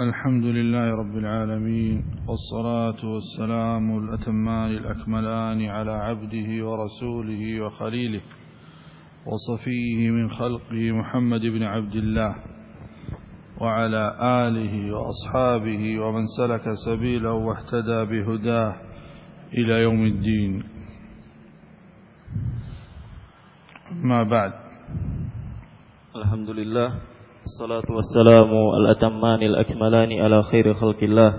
الحمد لله رب العالمين والصلاة والسلام الأتمان الأكملان على عبده ورسوله وخليله وصفيه من خلقه محمد بن عبد الله وعلى آله وأصحابه ومن سلك سبيله واهتدى بهداه إلى يوم الدين. ما بعد. الحمد لله. الصلاة والسلام الأتمان الأكملان على خير خلق الله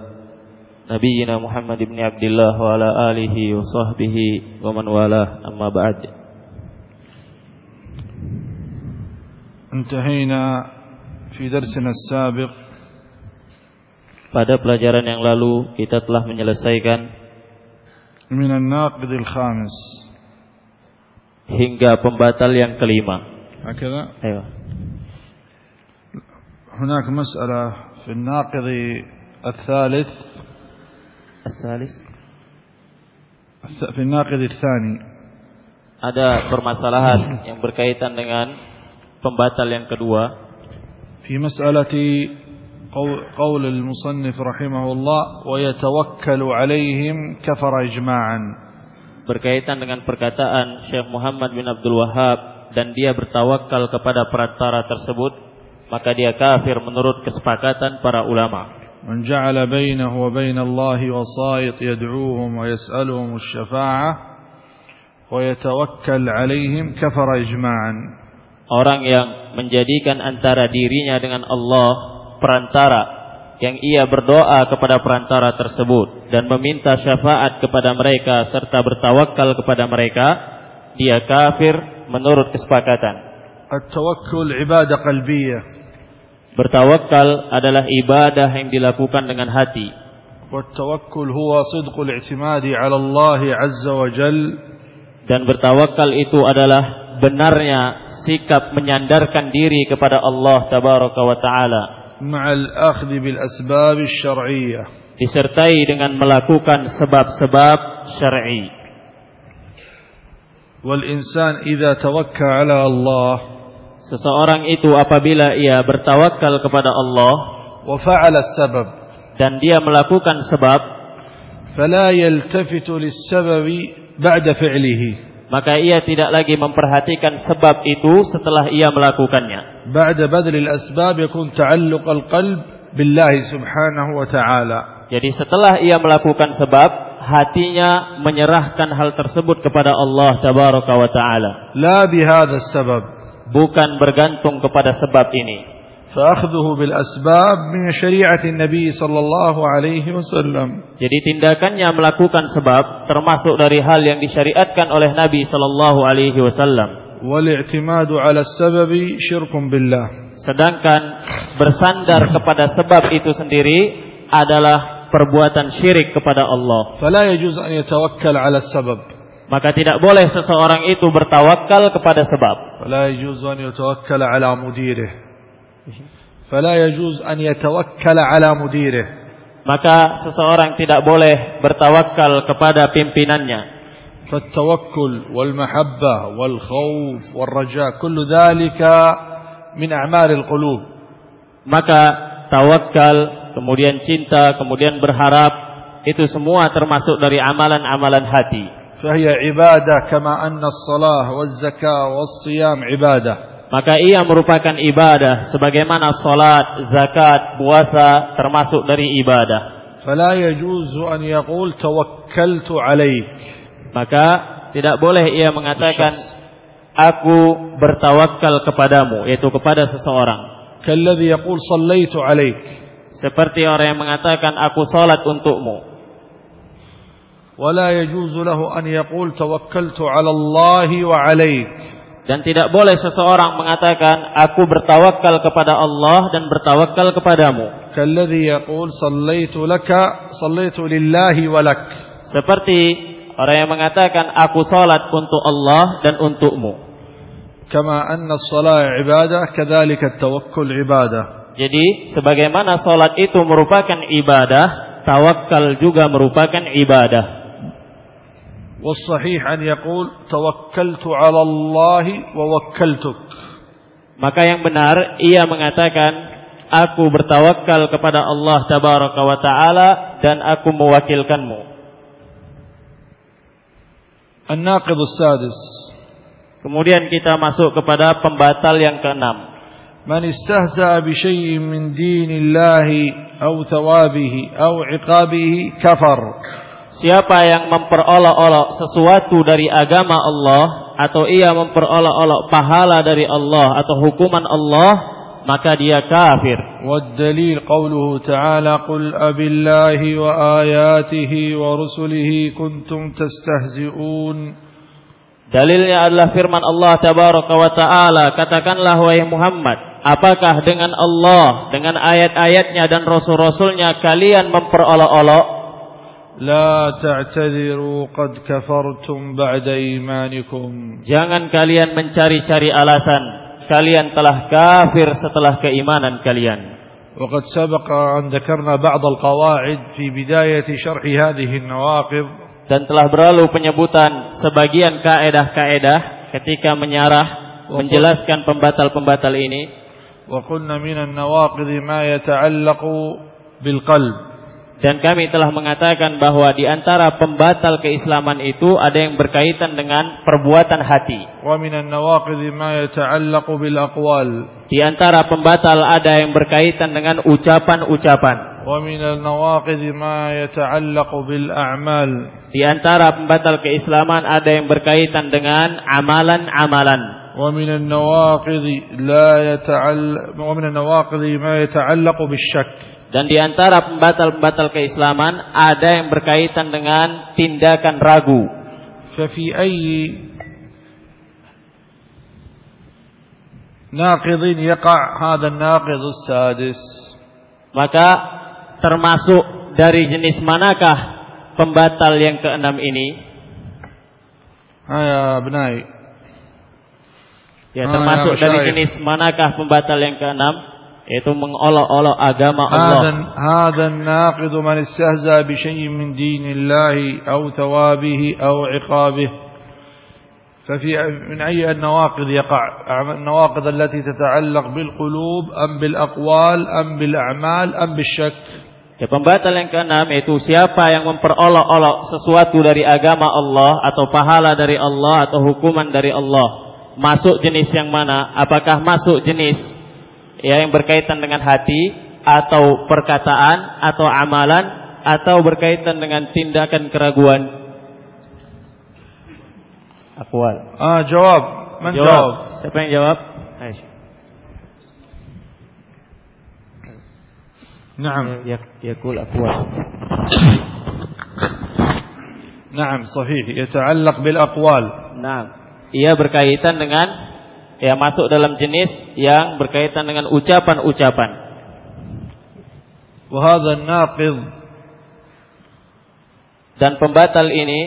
نبينا محمد بن عبد الله وعلى آله وصحبه ومن والاه أما بعد انتهينا في درسنا السابق Pada pelajaran yang lalu kita telah menyelesaikan من الناقض الخامس hingga pembatal yang kelima. هكذا Ayo. هناك مسألة في الناقض الثالث Asalis. في الناقض الثاني Ada permasalahan yang berkaitan dengan pembatal yang kedua في مسألة قو- قول المصنف رحمه الله ويتوكل عليهم كفر إجماعا berkaitan dengan perkataan Syekh Muhammad bin Abdul Wahab dan dia bertawakal kepada perantara tersebut maka dia kafir menurut kesepakatan para ulama. Man ja'ala bainahu wa الله wasa'it yad'uuhum wa yas'aluhum asy-syafa'ah wa yatawakkal 'alaihim kafara ijma'an. Orang yang menjadikan antara dirinya dengan Allah perantara yang ia berdoa kepada perantara tersebut dan meminta syafaat kepada mereka serta bertawakal kepada mereka, dia kafir menurut kesepakatan. At-tawakkul ibadah qalbiyah. Bertawakal adalah ibadah yang dilakukan dengan hati. والتوكل هو صدق الاعتماد على الله عز وجل Dan bertawakal itu adalah benarnya sikap menyandarkan diri kepada Allah tabaraka wa taala مع الأخذ بالأسباب الشرعية disertai dengan melakukan sebab-sebab syar'i. والإنسان إذا توكل على الله Seseorang itu apabila ia bertawakal kepada Allah wa dan dia melakukan sebab fala maka ia tidak lagi memperhatikan sebab itu setelah ia melakukannya asbab jadi setelah ia melakukan sebab hatinya menyerahkan hal tersebut kepada Allah tabaraka wa taala. La bihadha sabab bukan bergantung kepada sebab ini. فأخذه بالأسباب من شريعة النبي صلى الله عليه وسلم Jadi tindakannya melakukan sebab termasuk dari hal yang disyariatkan oleh Nabi sallallahu alaihi wasallam. والاعتماد على السبب شرك بالله Sedangkan bersandar kepada sebab itu sendiri adalah perbuatan syirik kepada Allah. فلا يجوز أن يتوكل على السبب Maka tidak boleh seseorang itu bertawakal kepada sebab. فلا يجوز أن يتوكل على مديره فلا يجوز أن يتوكل على مديره Maka seseorang tidak boleh bertawakal kepada pimpinannya. فالتوكل والمحبة والخوف والرجاء كل ذلك من أعمال القلوب Maka tawakal, kemudian cinta, kemudian berharap itu semua termasuk dari amalan-amalan hati. فهي عبادة كما أن الصلاة والزكاة والصيام عبادة Maka ia merupakan ibadah sebagaimana salat, zakat, puasa termasuk dari ibadah. فلا يجوز أن يقول توكلت عليك Maka tidak boleh ia mengatakan aku bertawakal kepadamu yaitu kepada seseorang. كالذي يقول صليت عليك Seperti orang yang mengatakan aku salat untukmu. ولا يجوز له أن يقول توكلت على الله وعليك Dan tidak boleh seseorang mengatakan aku bertawakal kepada Allah dan bertawakal kepadamu. كالذي يقول صليت لك صليت لله ولك Seperti orang yang mengatakan aku salat untuk Allah dan untukmu. كما أن الصلاة عبادة كذلك التوكل عبادة Jadi sebagaimana salat itu merupakan ibadah, tawakal juga merupakan ibadah. والصحيح أن يقول توكلت على الله ووكلتك Maka yang benar ia mengatakan aku bertawakal kepada Allah tabaraka wa taala dan aku mewakilkanmu. An-naqid sadis Kemudian kita masuk kepada pembatal yang keenam. Man istahza bi syai'in min dinillahi aw thawabihi aw iqabihi kafar. Siapa yang memperolok-olok sesuatu dari agama Allah atau ia memperolok-olok pahala dari Allah atau hukuman Allah maka dia kafir. Ta'ala qul abillahi wa ayatihi wa rusulihi kuntum tastahzi'un. Dalilnya adalah firman Allah tabaraka wa taala, katakanlah wahai Muhammad, apakah dengan Allah, dengan ayat-ayatnya dan rasul-rasulnya kalian memperolok-olok لا تعتذروا قد كفرتم بعد إيمانكم Jangan kalian mencari-cari alasan, kalian telah kafir setelah keimanan kalian. وقد سبق أن ذكرنا بعض القواعد في بداية شرح هذه النواقض Dan telah berlalu penyebutan sebagian kaedah-kaedah ketika menyarah menjelaskan pembatal-pembatal ini. وقلنا من النواقض ما يتعلق بالقلب Dan kami telah mengatakan bahwa di antara pembatal keislaman itu ada yang berkaitan dengan perbuatan hati. ومن النواقض ما يتعلق بالأقوال Di antara pembatal ada yang berkaitan dengan ucapan-ucapan. ومن النواقض ما يتعلق بالأعمال Di antara pembatal keislaman ada yang berkaitan dengan amalan-amalan. ومن النواقض لا يتعلق ومن النواقض ما يتعلق بالشك Dan di antara pembatal-pembatal keislaman ada yang berkaitan dengan tindakan ragu. ففي أي ناقض يقع هذا الناقض السادس Maka termasuk dari jenis manakah pembatal yang keenam ini? ها يا أبنائي Ya, Ah, termasuk ya, dari Masyaikh. jenis manakah pembatal yang keenam? Yaitu mengolok-olok agama هذا Allah. هذا الناقض من استهزأ بشيء من دين الله أو ثوابه أو عقابه ففي من أي النواقض يقع النواقض التي تتعلق بالقلوب أم بالأقوال أم بالأعمال أم بالشك Ya, pembatal yang keenam yaitu siapa yang memperolok-olok sesuatu dari agama Allah atau pahala dari Allah atau hukuman dari Allah. Masuk jenis yang mana? Apakah masuk jenis ya, yang berkaitan dengan hati atau perkataan atau amalan atau berkaitan dengan tindakan keraguan? Akwal. آه جواب من جواب Siapa yang jawab? Aisyah. نعم Yakul akwal. نعم صحيح يتعلق بالأقوال Nah, ia berkaitan dengan ya masuk dalam jenis yang berkaitan dengan ucapan-ucapan. Dan pembatal ini.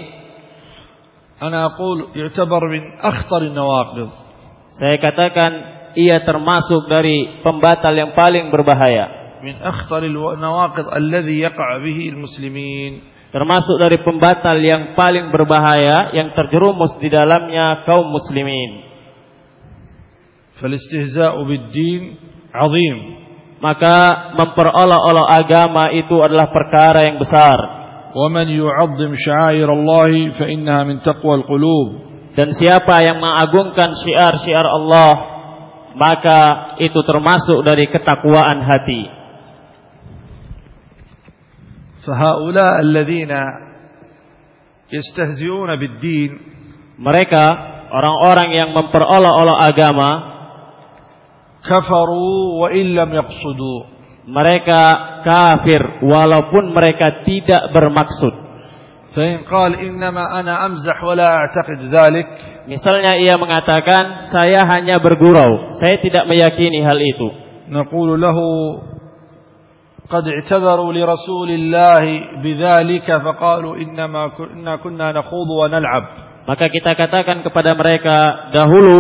Saya katakan ia termasuk dari pembatal yang paling berbahaya. Min أخطر النواقض الذي يقع bihi al-muslimin. Termasuk dari pembatal yang paling berbahaya yang terjerumus di dalamnya kaum muslimin. Falistihza'u bid-din 'azim. Maka memperolok-olok agama itu adalah perkara yang besar. Wa man yu'azzim sya'air Allah fa innaha min qulub. Dan siapa yang mengagungkan syiar-syiar Allah, maka itu termasuk dari ketakwaan hati. Fahaula alladziina yastahzi'una bid-din mereka orang-orang yang memperolok-olok agama كفروا وإن لم يقصدوا mereka kafir walaupun mereka tidak bermaksud. فإن قال إنما أنا أمزح ولا أعتقد ذلك Misalnya ia mengatakan, saya hanya bergurau, saya tidak meyakini hal itu. نقول له قد اعتذروا لرسول الله بذلك فقالوا إنما كنا كنا نخوض ونلعب Maka kita katakan kepada mereka dahulu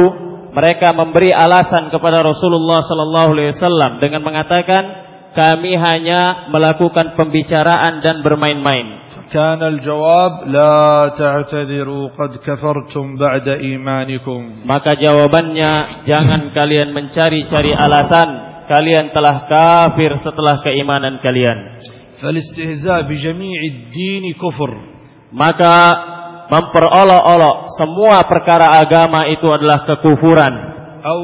mereka memberi alasan kepada Rasulullah sallallahu alaihi wasallam dengan mengatakan kami hanya melakukan pembicaraan dan bermain-main. كان الجواب لا تعتذروا قد كفرتم بعد إيمانكم Maka jawabannya jangan kalian mencari-cari alasan kalian telah kafir setelah keimanan kalian. فالاستهزاء بجميع الدين كفر Maka memperolok-olok semua perkara agama itu adalah kekufuran. أو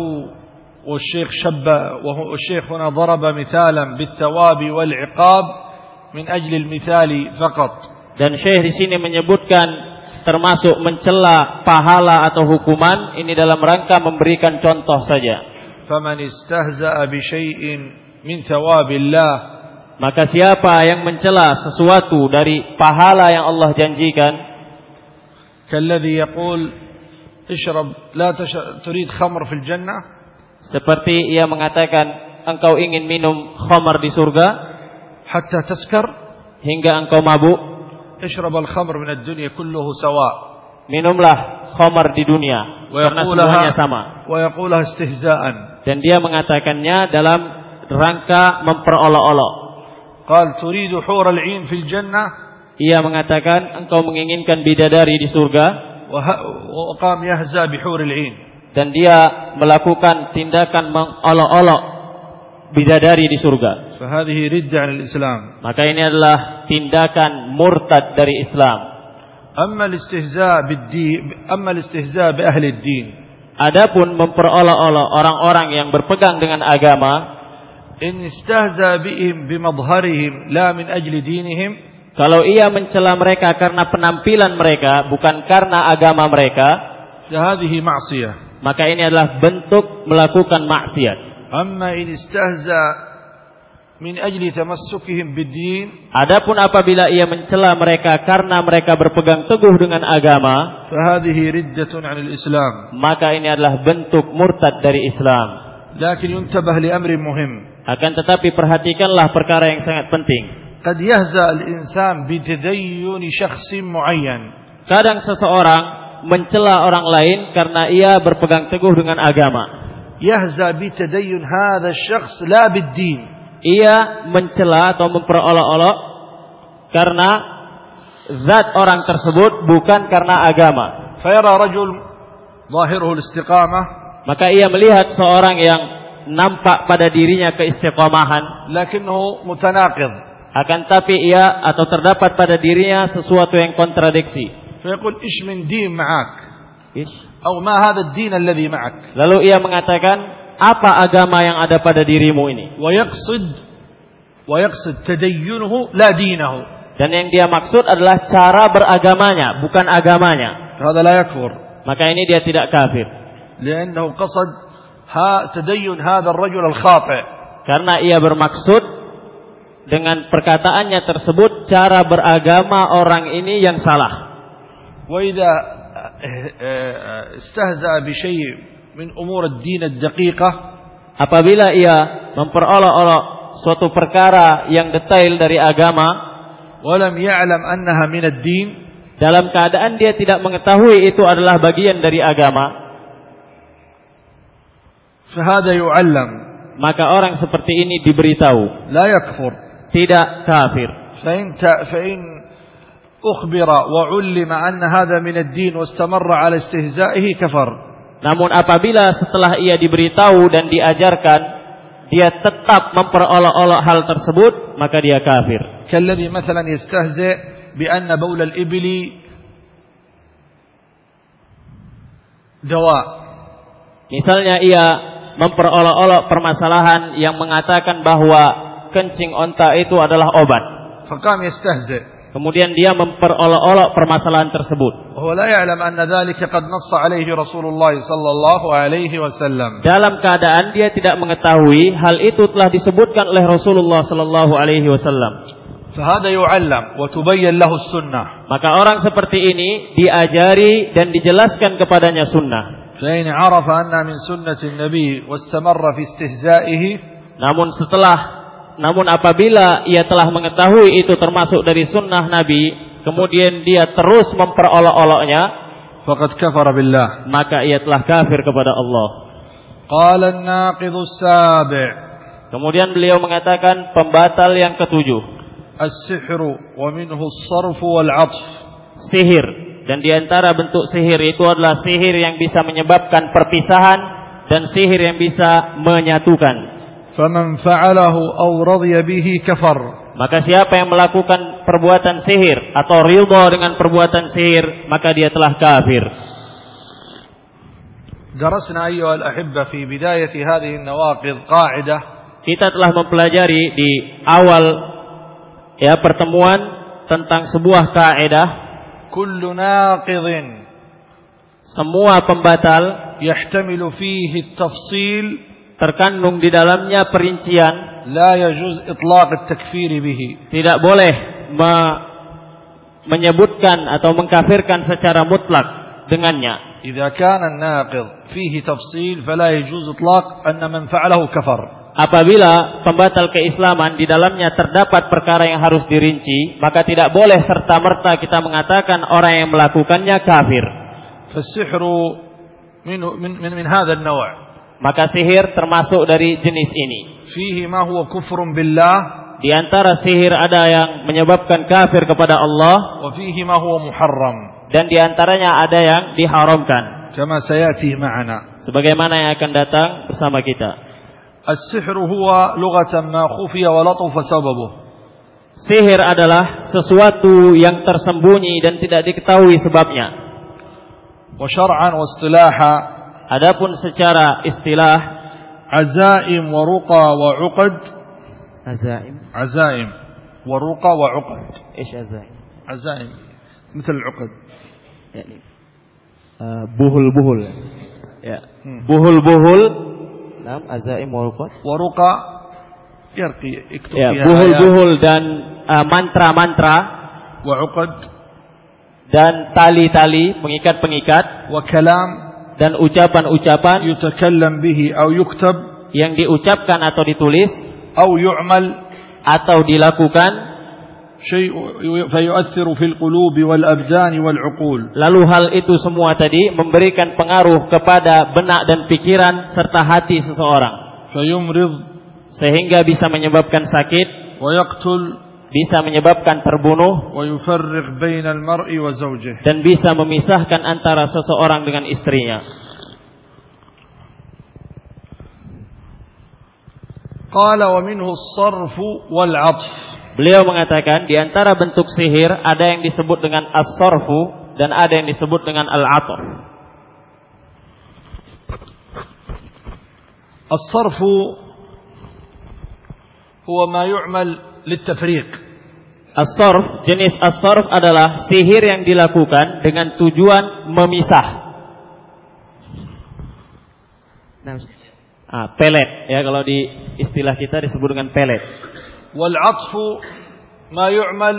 والشيخ شب وهو الشيخ هنا ضرب مثالا بالثواب والعقاب من أجل المثال فقط Dan Syekh di sini menyebutkan termasuk mencela pahala atau hukuman ini dalam rangka memberikan contoh saja. فمن استهزأ بشيء من ثواب الله Maka siapa yang mencela sesuatu dari pahala yang Allah janjikan كالذي يقول اشرب لا تش... تريد خمر في الجنة seperti ia mengatakan engkau ingin minum khamar di surga حتى تسكر hingga engkau mabuk اشرب الخمر من الدنيا كله سواء minumlah khamar di dunia karena semuanya sama ويقولها استهزاء dan dia mengatakannya dalam rangka memperolok-olok قال تريد حور العين في الجنة ia mengatakan engkau menginginkan bidadari di surga. Dan dia melakukan tindakan mengolok-olok bidadari di surga. Islam. Maka ini adalah tindakan murtad dari Islam. Adapun memperolok-olok orang-orang yang berpegang dengan agama, in bihim la min ajli dinihim Kalau ia mencela mereka karena penampilan mereka, bukan karena agama mereka, فهذه معصية maka ini adalah bentuk melakukan maksiat. أما إن استهزأ من أجل تمسكهم بالدين Adapun apabila ia mencela mereka karena mereka berpegang teguh dengan agama, فهذه ردة عن الإسلام maka ini adalah bentuk murtad dari Islam. لكن ينتبه لأمر مهم Akan tetapi perhatikanlah perkara yang sangat penting. Qad yahza al-insan bitadayyun syakhsin muayyan. Kadang seseorang mencela orang lain karena ia berpegang teguh dengan agama. Yahza bitadayyun hadha syakhs la bid-din. Ia mencela atau memperolok-olok karena zat orang tersebut bukan karena agama. Fayara rajul zahiruhu al-istiqamah maka ia melihat seorang yang nampak pada dirinya keistiqomahan lakinnahu mutanaqid akan tapi ia atau terdapat pada dirinya sesuatu yang kontradiksi. فيقول إيش من دين معك Ish. أو ما هذا الدين الذي معك Lalu ia mengatakan, apa agama yang ada pada dirimu ini? ويقصد ويقصد تدينه لا دينه Dan yang dia maksud adalah cara beragamanya, bukan agamanya. هذا لا يكفر Maka ini dia tidak kafir. لأنه قصد ها تدين هذا الرجل الخاطئ Karena ia bermaksud dengan perkataannya tersebut cara beragama orang ini yang salah. وإذا استهزأ بشيء من أمور الدين الدقيقة Apabila ia memperolok-olok suatu perkara yang detail dari agama ولم يعلم أنها من الدين dalam keadaan dia tidak mengetahui itu adalah bagian dari agama, فهذا يعلم maka orang seperti ini diberitahu لا يكفر tidak kafir. فإن, ت- فإن أخبر وعلم أن هذا من الدين واستمر على استهزائه كفر Namun apabila setelah ia diberitahu dan diajarkan dia tetap memperolok-olok hal tersebut, maka dia kafir. كالذي مثلا يستهزئ بأن بول الإبل دواء Misalnya ia memperolok-olok permasalahan yang mengatakan bahwa kencing onta itu adalah obat. Fakam. Kemudian dia memperolok-olok permasalahan tersebut. Dalam keadaan dia tidak mengetahui hal itu telah disebutkan oleh Rasulullah sallallahu alaihi wasallam. Maka orang seperti ini diajari dan dijelaskan kepadanya sunnah. Namun setelah namun apabila ia telah mengetahui itu termasuk dari sunnah Nabi, kemudian dia terus memperolok-oloknya, faqad kafara billah. Maka ia telah kafir kepada Allah. Qala an-naqidh sabi Kemudian beliau mengatakan pembatal yang ketujuh. As-sihru wa minhu as-sarf wal 'athf. Sihir dan di antara bentuk sihir itu adalah sihir yang bisa menyebabkan perpisahan dan sihir yang bisa menyatukan. فمن فعله أو رضي به كفر Maka siapa yang melakukan perbuatan sihir atau ridha dengan perbuatan sihir, maka dia telah kafir. درسنا أيها الأحبة في بداية هذه النواقض قاعدة Kita telah mempelajari di awal ya pertemuan tentang sebuah kaidah كل ناقض semua pembatal يحتمل فيه التفصيل terkandung di dalamnya perincian لا يجوز إطلاق التكفير به tidak boleh me- menyebutkan atau mengkafirkan secara mutlak dengannya. إذا كان الناقض فيه تفصيل فلا يجوز إطلاق أن من فعله كفر Apabila pembatal keislaman di dalamnya terdapat perkara yang harus dirinci, maka tidak boleh serta-merta kita mengatakan orang yang melakukannya kafir. فالسحر من, من, من, من هذا النوع maka sihir termasuk dari jenis ini. Fihi ma huwa kufrun billah. Di antara sihir ada yang menyebabkan kafir kepada Allah. Wa fihi ma huwa muharram. Dan di antaranya ada yang diharamkan. Kama sayati ma'ana. Sebagaimana yang akan datang bersama kita. As-sihr huwa lughatan ma khufiya wa latufa sababuh. Sihir adalah sesuatu yang tersembunyi dan tidak diketahui sebabnya. Wa syar'an wa istilahan Adapun secara istilah عزائم ورقى وعقد azaim, عزائم ورقى وعقد ايش azaim? عزائم مثل العقد Yani buhul-buhul. Ya. Hmm. Buhul-buhul. Nam azaim warqat. ورقى يرقي يكتب Ya, فيها آيات buhul-buhul dan uh, mantra-mantra وعقد dan tali-tali pengikat-pengikat وكلام dan ucapan-ucapan يتكلم به أو يكتب yang diucapkan atau ditulis أو يعمل atau dilakukan شيء فيؤثر في القلوب والأبدان والعقول lalu hal itu semua tadi memberikan pengaruh kepada benak dan pikiran serta hati seseorang فيمرض sehingga bisa menyebabkan sakit ويقتل bisa menyebabkan terbunuh ويفرق بين المرء وزوجه dan bisa memisahkan antara seseorang dengan istrinya قال ومنه الصرف والعطف Beliau mengatakan di antara bentuk sihir ada yang disebut dengan as-sarfu dan ada yang disebut dengan al-ataf. الصرف هو ما يعمل للتفريق As-sarf, jenis as-sarf adalah sihir yang dilakukan dengan tujuan memisah. Nah, ah, pelet ya kalau di istilah kita disebut dengan pelet. Wal 'atfu ma yu'mal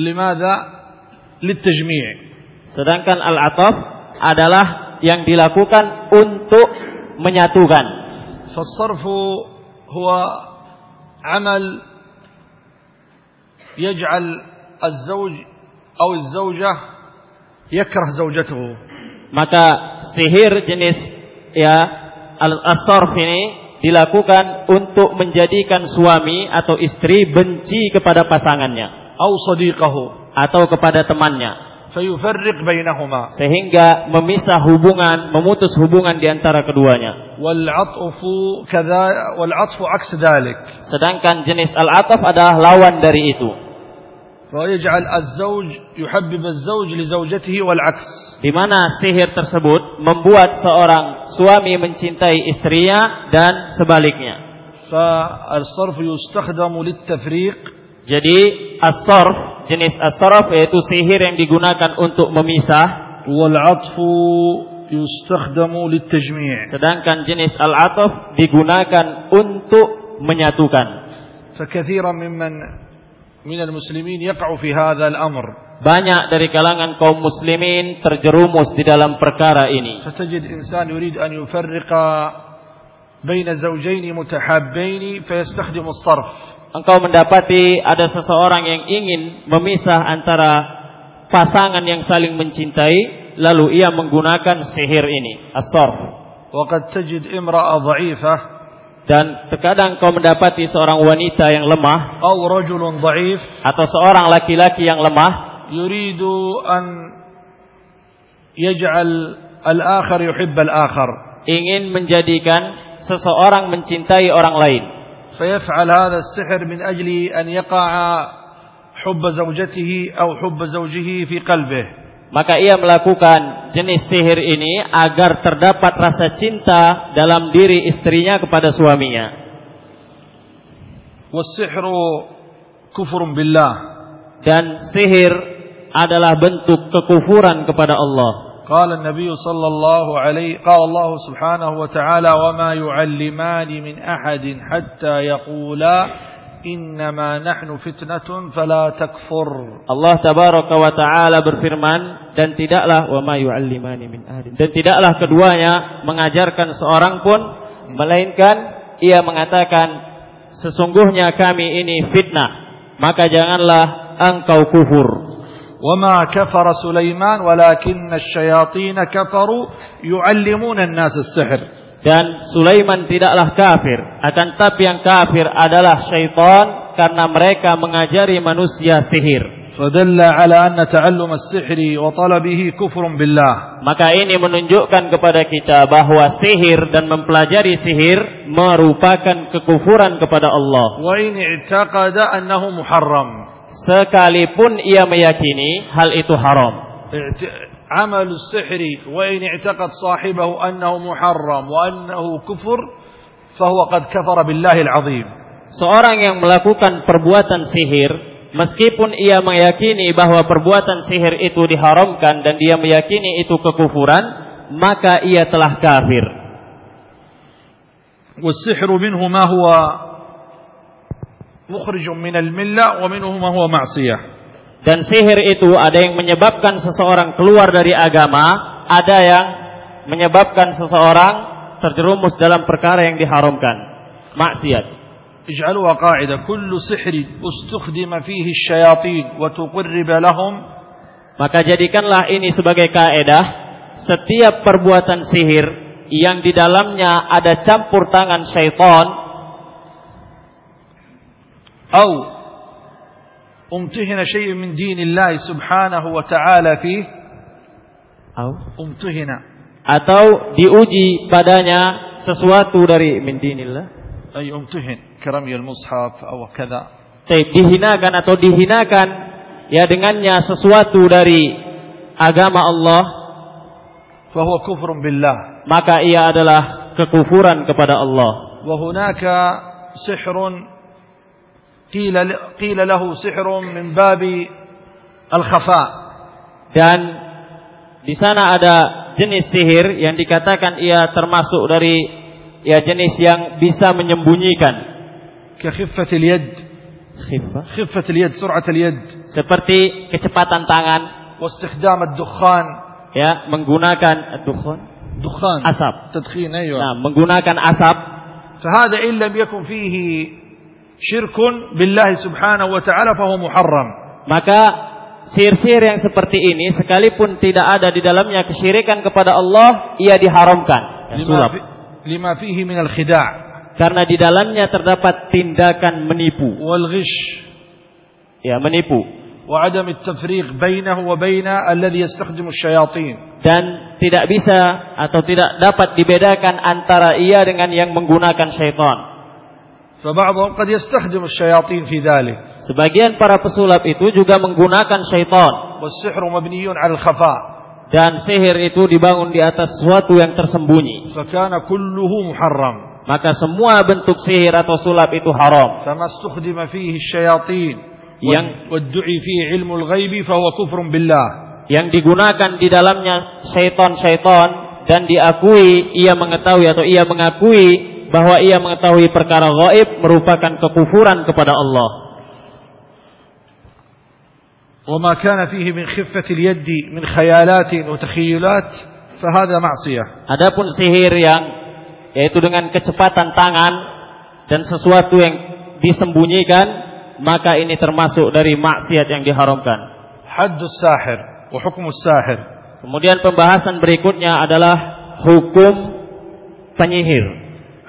limadha litajmi'. Sedangkan al-'ataf adalah yang dilakukan untuk menyatukan. Fasarfu huwa 'amal يجعل الزوج أو الزوجة يكره زوجته Maka sihir jenis ya al-sarf ini dilakukan untuk menjadikan suami atau istri benci kepada pasangannya أو صديقه atau kepada temannya فيفرق بينهما sehingga memisah hubungan, memutus hubungan di antara keduanya. والعطف كذا والعطف عكس ذلك Sedangkan jenis al-ataf adalah lawan dari itu. فيجعل الزوج يحبب الزوج لزوجته والعكس Di mana sihir tersebut membuat seorang suami mencintai istrinya dan sebaliknya. فالصرف يستخدم للتفريق Jadi as-sarf, jenis as-sarf yaitu sihir yang digunakan untuk memisah, والعطف يستخدم للتجميع sedangkan jenis al-ataf digunakan untuk menyatukan. فكثيرا ممن من المسلمين يقع في هذا الأمر Banyak dari kalangan kaum muslimin terjerumus di dalam perkara ini. فتجد إنسان يريد أن يفرق بين زوجين متحابين فيستخدم الصرف engkau mendapati ada seseorang yang ingin memisah antara pasangan yang saling mencintai lalu ia menggunakan sihir ini asor waqad tajid imra'a dha'ifah. Dan terkadang kau mendapati seorang wanita yang lemah aw atau seorang laki-laki yang lemah yuridu an yaj'al al-akhar yuhibb al-akhar. ingin menjadikan seseorang mencintai orang lain. فيفعل هذا السحر من أجل أن يقع حب زوجته أو حب زوجه في قلبه Maka ia melakukan jenis sihir ini agar terdapat rasa cinta dalam diri istrinya kepada suaminya. والسحر كفر بالله Dan sihir adalah bentuk kekufuran kepada Allah. قال النبي صلى الله عليه قال الله سبحانه وتعالى وما يعلمان من أحد حتى يقولا إنما نحن فتنة فلا تكفر Allah tabaraka wa taala berfirman dan tidaklah wa ma yu'allimani min ahadin dan tidaklah keduanya mengajarkan seorang pun melainkan ia mengatakan sesungguhnya kami ini fitnah maka janganlah engkau kufur وما كفر سليمان ولكن الشياطين كفروا يعلمون الناس السحر dan Sulaiman tidaklah kafir akan tapi yang kafir adalah syaitan karena mereka mengajari manusia sihir فدل على أن تعلم السحر وطلبه كفر بالله maka ini menunjukkan kepada kita bahwa sihir dan mempelajari sihir merupakan kekufuran kepada Allah وإن اعتقد أنه محرم sekalipun ia meyakini hal itu haram اعت- عمل السحر وإن اعتقد صاحبه أنه محرم وأنه كفر فهو قد كفر بالله العظيم Seorang yang melakukan perbuatan sihir, meskipun ia meyakini bahwa perbuatan sihir itu diharamkan dan dia meyakini itu kekufuran, maka ia telah kafir. والسحر منه ما هو مخرج من الملة ومنه ما هو معصية Dan sihir itu ada yang menyebabkan seseorang keluar dari agama, ada yang menyebabkan seseorang terjerumus dalam perkara yang diharamkan, maksiat. اجعلوها قاعدة كل سحر استخدم فيه الشياطين وتقرب لهم Maka jadikanlah ini sebagai kaedah, setiap perbuatan sihir yang di dalamnya ada campur tangan syaitan أو امتهن شيء من دين الله سبحانه وتعالى فيه امتهن atau diuji padanya sesuatu dari min dinillah أي امتهن كرمي المصحف أو كذا Taib, dihinakan atau dihinakan ya dengannya sesuatu dari agama Allah فهو كفر بالله maka ia adalah kekufuran kepada Allah وهناك سحر قيل قيل له سحر من باب الخفاء dan di sana ada jenis sihir yang dikatakan ia termasuk dari ya jenis yang bisa menyembunyikan كخفة اليد khifah خفة اليد سرعة اليد seperti kecepatan tangan واستخدام الدخان ya menggunakan dukhon دخان asap تدخين أيوة nah menggunakan asap فهذا إن لم يكن فيه شرك بالله سبحانه وتعالى فهو محرم maka sihir-sihir yang seperti ini sekalipun tidak ada di dalamnya kesyirikan kepada Allah ia diharamkan ya, لما, sulap. في لما فيه من الخداع karena di dalamnya terdapat tindakan menipu والغش ya menipu وعدم التفريق بينه وبين الذي يستخدم الشياطين dan tidak bisa atau tidak dapat dibedakan antara ia dengan yang menggunakan syaitan. فبعضهم قد يستخدم الشياطين في ذلك Sebagian para pesulap itu juga menggunakan syaitan والسحر مبني على الخفاء dan sihir itu dibangun di atas sesuatu yang tersembunyi. فكان كله محرم Maka semua bentuk sihir atau sulap itu haram. فما استخدم فيه الشياطين Yang- وادعي فيه علم الغيب فهو كفر بالله Yang digunakan di dalamnya syaitan-syaitan dan diakui ia mengetahui atau ia mengakui bahwa ia mengetahui perkara gaib merupakan kekufuran kepada Allah. وما كان فيه من خفة اليد من خيالات وتخيلات فهذا معصية Adapun sihir yang yaitu dengan kecepatan tangan dan sesuatu yang disembunyikan, maka ini termasuk dari maksiat yang diharamkan. حد الساحر وحكم الساحر Kemudian pembahasan berikutnya adalah hukum penyihir.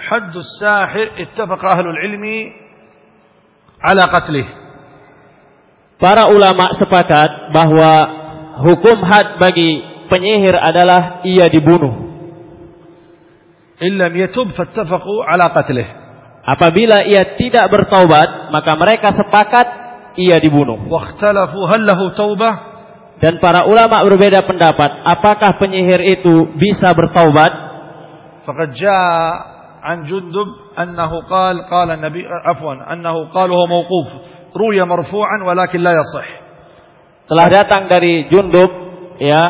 حد الساحر اتفق أهل العلم على قتله Para ulama sepakat bahwa hukum had bagi penyihir adalah ia dibunuh. إن لم يتب فاتفقوا على قتله Apabila ia tidak bertaubat, maka mereka sepakat ia dibunuh. واختلفوا هل له توبة Dan para ulama berbeda pendapat, apakah penyihir itu bisa bertaubat? فقد جاء عن جندب أنه قال قال النبي عفوا أنه قال هو موقوف روي مرفوعا ولكن لا يصح Telah datang dari Jundub, ya,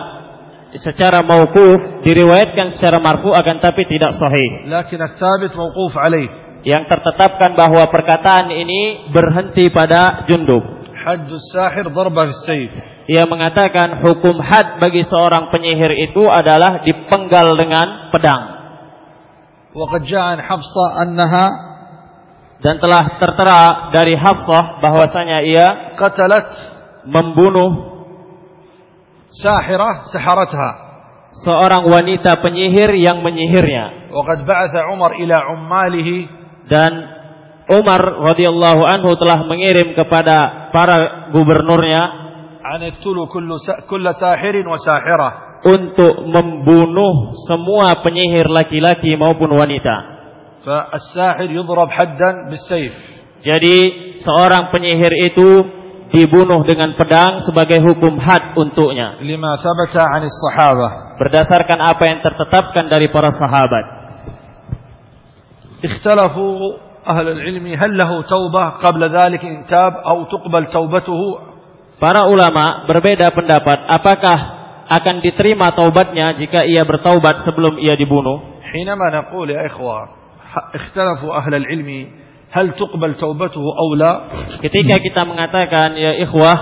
secara mauquf diriwayatkan secara marfu akan tapi tidak sahih. لكن الثابت موقوف عليه Yang tertetapkan bahwa perkataan ini berhenti pada Jundub. حد الساحر ضربة في السيف Ia mengatakan hukum had bagi seorang penyihir itu adalah dipenggal dengan pedang. وقد جاء عن حفصة أنها Dan telah tertera dari Hafsah bahwasanya ia قتلت membunuh ساحرة سحرتها seorang wanita penyihir yang menyihirnya. وقد بعث عمر إلى عماله Dan Umar radhiyallahu anhu telah mengirim kepada para gubernurnya أن يقتلوا كل سا- كل ساحر وساحرة untuk membunuh semua penyihir laki-laki maupun wanita. فالساحر يضرب حدا بالسيف Jadi seorang penyihir itu dibunuh dengan pedang sebagai hukum had untuknya. لما ثبت عن الصحابة Berdasarkan apa yang tertetapkan dari para sahabat. اختلفوا أهل العلم هل له توبة قبل ذلك إن تاب أو تقبل توبته Para ulama berbeda pendapat apakah akan diterima taubatnya jika ia bertaubat sebelum ia dibunuh. حينما نقول يا إخوة ح- اختلفوا أهل العلم هل تقبل توبته أو لا Ketika kita mengatakan ya ikhwah,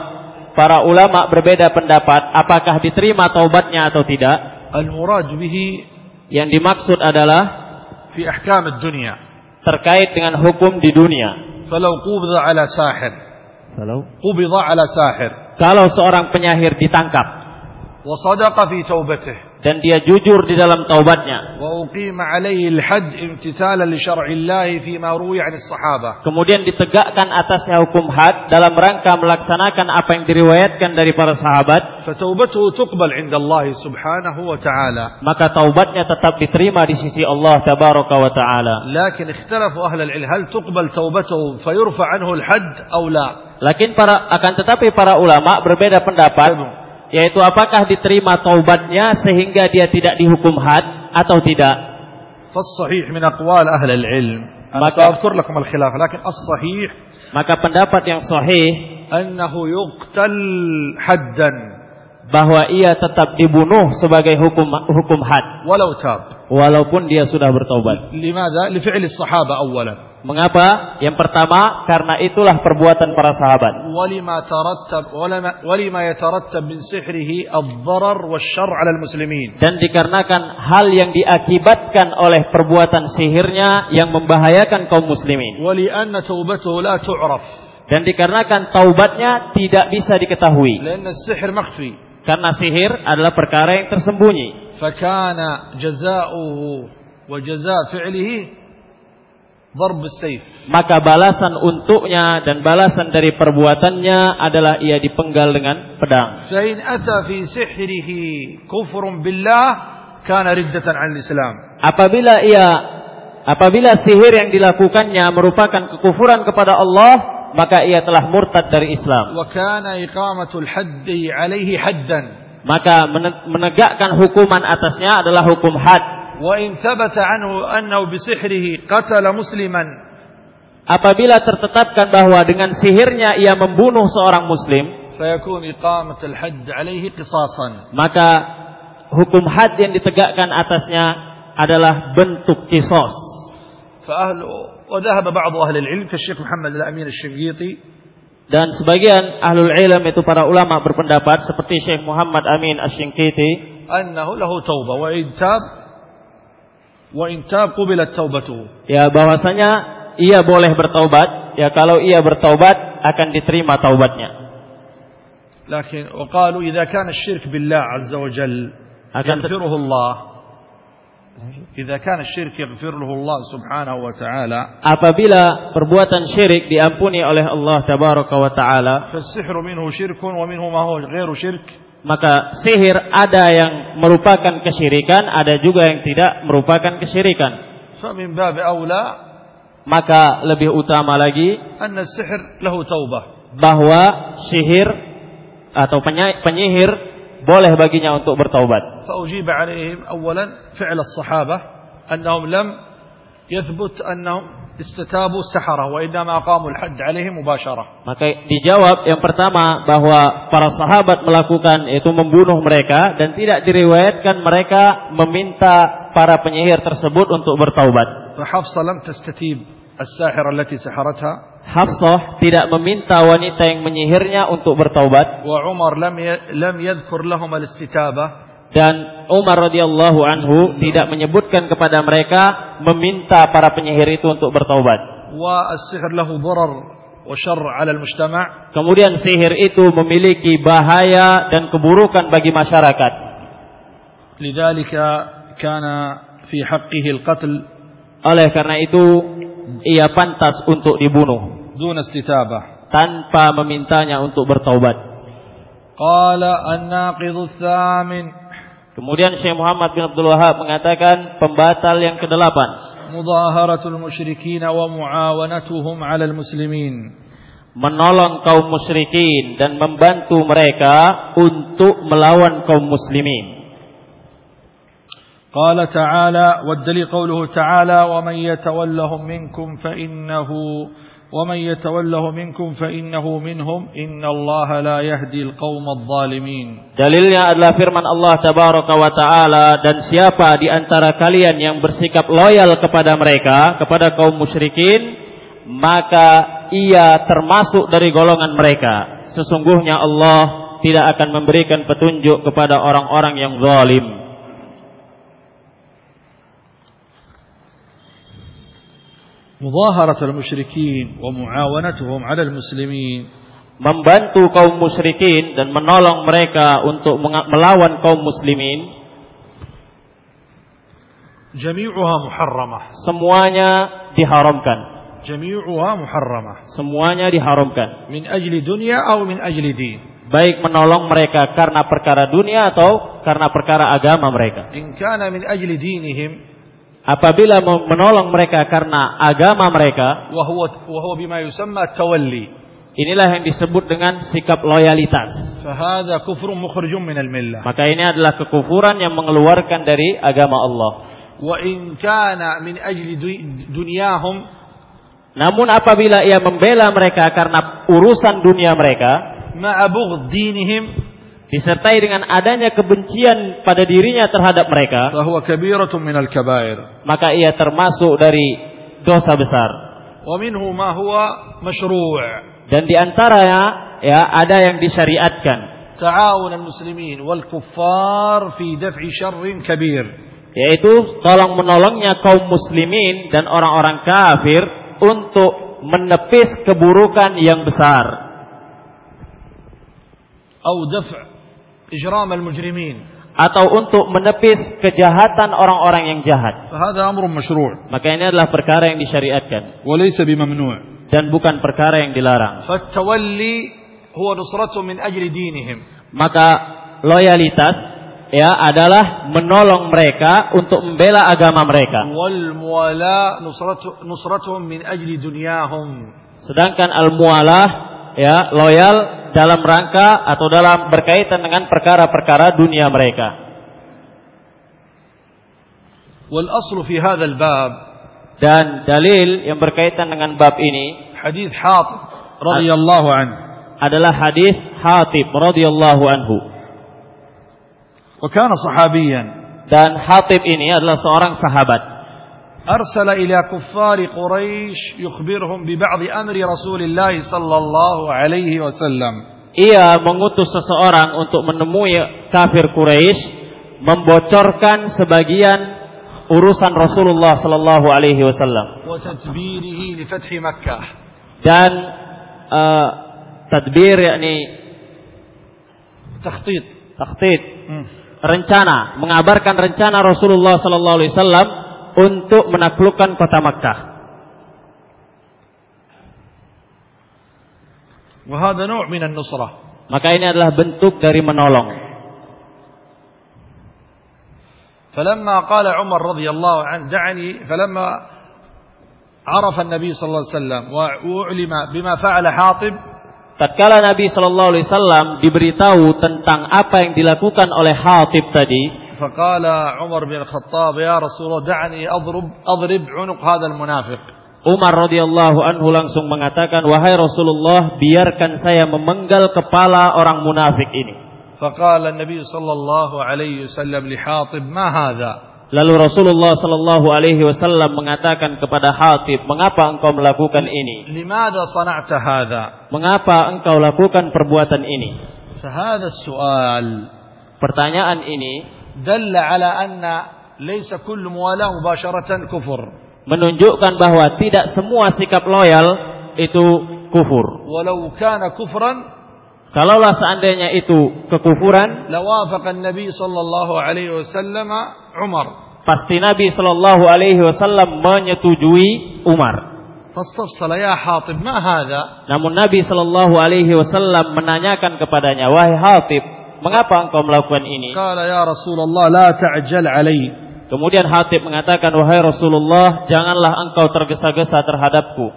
para ulama berbeda pendapat apakah diterima taubatnya atau tidak. المراد به Yang dimaksud adalah في أحكام الدنيا terkait dengan hukum di dunia. فلو قبض على ساحر Kalau قبض على ساحر kalau seorang penyihir ditangkap وصدق في توبته dan dia jujur di dalam taubatnya, وأقيم عليه الحد امتثالا لشرع الله فيما روي عن الصحابة kemudian ditegakkan atasnya hukum had dalam rangka melaksanakan apa yang diriwayatkan dari para sahabat, فتوبته تقبل عند الله سبحانه وتعالى maka taubatnya tetap diterima di sisi Allah tabaraka wa taala. لكن اختلفوا أهل العلم هل تقبل توبته فيرفع عنه الحد أو لا Lakin para akan tetapi para ulama berbeda pendapat yaitu apakah diterima taubatnya sehingga dia tidak dihukum had atau tidak. فالصحيح من أقوال أهل العلم أنا ما كان- سأذكر لكم الخلاف لكن الصحيح Maka pendapat yang sahih أنه يقتل حدا bahwa ia tetap dibunuh sebagai hukum hukum had ولو تاب walaupun dia sudah bertobat. لماذا؟ لفعل الصحابة أولا Mengapa? Yang pertama karena itulah perbuatan para sahabat. Dan dikarenakan hal yang diakibatkan oleh perbuatan sihirnya yang membahayakan kaum muslimin. Dan dikarenakan taubatnya tidak bisa diketahui. Karena sihir adalah perkara yang tersembunyi. Fakana jaza'uhu maka balasan untuknya dan balasan dari perbuatannya adalah ia dipenggal dengan pedang. Islam Apabila ia apabila sihir yang dilakukannya merupakan kekufuran kepada Allah, maka ia telah murtad dari Islam. Maka menegakkan hukuman atasnya adalah hukum had. وإن ثبت عنه أنه بسحره قتل مسلما apabila tertetapkan bahwa dengan sihirnya ia membunuh seorang muslim فيكون إقامة الحد عليه قصاصا maka hukum had yang ditegakkan atasnya adalah bentuk kisos فأهل وذهب بعض أهل العلم كالشيخ محمد الأمين الشنقيطي dan sebagian ahlul ilm itu para ulama berpendapat seperti Syekh Muhammad Amin Asy-Syinkiti أنه له توبة وإن تاب وإن تاب قبلت توبته ya bahwasanya ia boleh bertaubat ya kalau ia bertaubat akan diterima taubatnya لكن وقالوا إذا كان الشرك بالله عز وجل يغفره الله إذا كان الشرك يغفر له الله سبحانه وتعالى apabila perbuatan syirik diampuni oleh Allah tabaraka wa taala فالسحر منه شرك ومنه ما هو غير شرك maka sihir ada yang merupakan kesyirikan, ada juga yang tidak merupakan kesyirikan. فمن باب أولى Maka lebih utama lagi أن السحر له توبة bahwa sihir atau penyi- penyihir boleh baginya untuk bertaubat. فأجيب عليهم أولا فعل الصحابة أنهم لم يثبت أنهم استتابوا السحرة وإنما أقاموا الحد عليهم مباشرة Maka dijawab yang pertama bahwa para sahabat melakukan yaitu membunuh mereka dan tidak diriwayatkan mereka meminta para penyihir tersebut untuk bertaubat. فحفصة لم تستتيب الساحرة التي سحرتها Hafsah tidak meminta wanita yang menyihirnya untuk bertaubat وعمر لم ي- لم يذكر لهم الاستتابة dan Umar radhiyallahu anhu tidak menyebutkan kepada mereka meminta para penyihir itu untuk bertaubat. Kemudian sihir itu memiliki bahaya dan keburukan bagi masyarakat. Oleh karena itu ia pantas untuk dibunuh. Tanpa memintanya untuk bertaubat. Kemudian Syekh Muhammad bin Abdul Wahab mengatakan pembatal yang kedelapan مظاهرة المشركين ومعاونتهم على المسلمين menolong kaum musyrikin dan membantu mereka untuk melawan kaum muslimin. قال تعالى والدليل قوله تعالى ومن يتولهم منكم فإنه ومن يتوله منكم فإنه منهم إن الله لا يهدي القوم الظالمين Dalilnya adalah firman Allah tabaraka wa taala dan siapa di antara kalian yang bersikap loyal kepada mereka, kepada kaum musyrikin, maka ia termasuk dari golongan mereka. Sesungguhnya Allah tidak akan memberikan petunjuk kepada orang-orang yang zalim. مظاهرة المشركين ومعاونتهم على المسلمين Membantu kaum musyrikin dan menolong mereka untuk menga- melawan kaum muslimin جميعها محرمة semuanya diharamkan. جميعها محرمة Semuanya diharamkan. من أجل دنيا أو من أجل دين Baik menolong mereka karena perkara dunia atau karena perkara agama mereka. إن كان من أجل دينهم Apabila mem- menolong mereka karena agama mereka, وهو وهو بما يسمى التولي inilah yang disebut dengan sikap loyalitas. فهذا كفر مخرج من الملة Maka ini adalah kekufuran yang mengeluarkan dari agama Allah. وإن كان من أجل دي- دنياهم Namun apabila ia membela mereka karena urusan dunia mereka, مع بغض دينهم disertai dengan adanya kebencian pada dirinya terhadap mereka maka ia termasuk dari dosa besar. Dan di antaranya ya ada yang disyariatkan. Yaitu tolong menolongnya kaum muslimin dan orang-orang kafir untuk menepis keburukan yang besar. Atau إجرام المجرمين atau untuk menepis kejahatan orang-orang yang jahat. فهذا أمر مشروع Maka ini adalah perkara yang disyariatkan وليس بممنوع dan bukan perkara yang dilarang. فالتولي هو نصرتهم من أجل دينهم Maka loyalitas ya adalah menolong mereka untuk membela agama mereka. والموالاة نصرت- نصرتهم من أجل دنياهم Sedangkan al-mualah ya loyal dalam rangka atau dalam berkaitan dengan perkara-perkara dunia mereka. Wal aslu fi hadzal bab dan dalil yang berkaitan dengan bab ini hadis Hatib radhiyallahu anhu adalah hadis Hatib radhiyallahu anhu. Wa kana sahabiyan dan Hatib ini adalah seorang sahabat. أرسل إلى كفار قريش يخبرهم ببعض أمر رسول الله صلى الله عليه وسلم Ia mengutus seseorang untuk menemui kafir Quraisy membocorkan sebagian urusan Rasulullah sallallahu alaihi wasallam وتدبيره لفتح مكة dan eh, tadbir yakni تخطيط takhtid مم. rencana mengabarkan rencana Rasulullah sallallahu alaihi wasallam untuk menaklukkan kota Makkah. وهذا نوع من النصرة. Maka ini adalah bentuk dari menolong. فلما قال عمر رضي الله عنه دعني فلما عرف النبي صلى الله عليه وسلم وعلم بما فعل حاطب Tatkala Nabi Shallallahu Alaihi Wasallam diberitahu tentang apa yang dilakukan oleh Hatib tadi, فقال عمر بن الخطاب يا رسول الله دعني أضرب أضرب عنق هذا المنافق Umar radhiyallahu anhu langsung mengatakan, wahai Rasulullah, biarkan saya memenggal kepala orang munafik ini. فقال النبي صلى الله عليه وسلم لحاطب ما هذا Lalu Rasulullah sallallahu alaihi wasallam mengatakan kepada Hatib, "Mengapa engkau melakukan ini? لماذا صنعت هذا Mengapa engkau lakukan perbuatan ini?" فهذا السؤال Pertanyaan ini دل على أن ليس كل موالاة مباشرة كفر menunjukkan bahwa tidak semua sikap loyal itu kufur. ولو كان كفرا Kalaulah seandainya itu kekufuran, لوافق النبي صلى الله عليه وسلم عمر pasti Nabi Shallallahu alaihi wasallam menyetujui Umar. فاستفصل يا حاطب ما هذا Namun Nabi Shallallahu alaihi wasallam menanyakan kepadanya, "Wahai Hatib, mengapa engkau melakukan ini? Kala ya Rasulullah la ta'jal alai. Kemudian Hatib mengatakan wahai Rasulullah janganlah engkau tergesa-gesa terhadapku.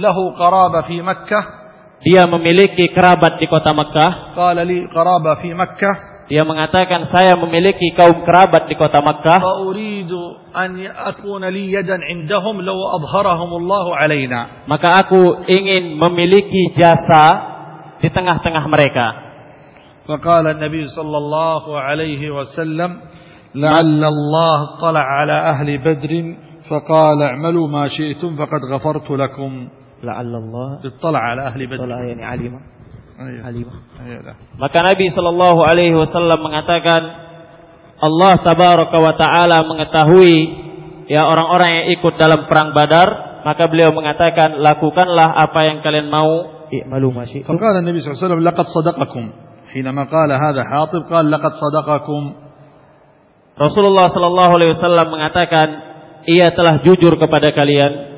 Lahu qaraba fi Makkah. Dia memiliki kerabat di kota Makkah. Kala li qaraba fi Makkah. Dia mengatakan saya memiliki kaum kerabat di kota Makkah. Wa an akuna li yadan indahum law adharahum Allah alaina. Maka aku ingin memiliki jasa di tengah-tengah mereka. فقال النبي صلى الله عليه وسلم لعل الله اطلع على أهل بدر فقال اعملوا ما شئتم فقد غفرت لكم La'allallah اطلع على أهل بدر yani alimah. أيوة. Alimah. أيوة. Maka Nabi Shallallahu alaihi wasallam mengatakan Allah tabaraka wa taala mengetahui ya orang-orang yang ikut dalam perang Badar, maka beliau mengatakan lakukanlah apa yang kalian mau. I'malu ma syi'tum. فقال النبي صلى الله عليه وسلم لقد صدقكم حينما قال هذا حاطب قال لقد صدقكم Rasulullah Shallallahu alaihi wasallam mengatakan ia telah jujur kepada kalian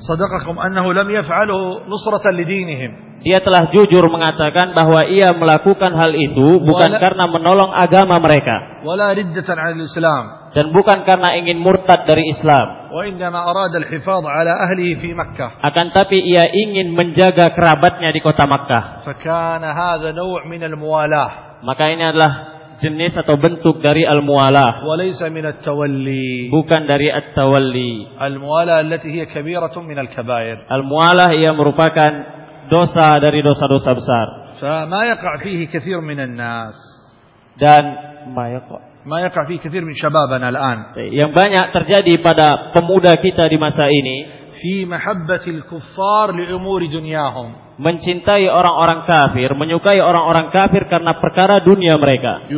صدقكم أنه لم يفعله نصرة لدينهم Dia telah jujur mengatakan bahwa ia melakukan hal itu bukan Wala- karena menolong agama mereka ولا ردة عن الإسلام dan bukan karena ingin murtad dari Islam, وإنما أراد الحفاظ على أهله في مكة akan tapi ia ingin menjaga kerabatnya di kota Makkah. فكان هذا نوع من الموالاة Maka ini adalah jenis atau bentuk dari al-mualah, وليس من التولي bukan dari at-tawalli. الموالاة التي هي كبيرة من الكبائر Al-mualah ia merupakan dosa dari dosa-dosa besar فما يقع فيه كثير من الناس dan mayaqo- ما يقع yang banyak terjadi pada pemuda kita di masa ini mencintai orang-orang kafir menyukai orang-orang kafir karena perkara dunia mereka.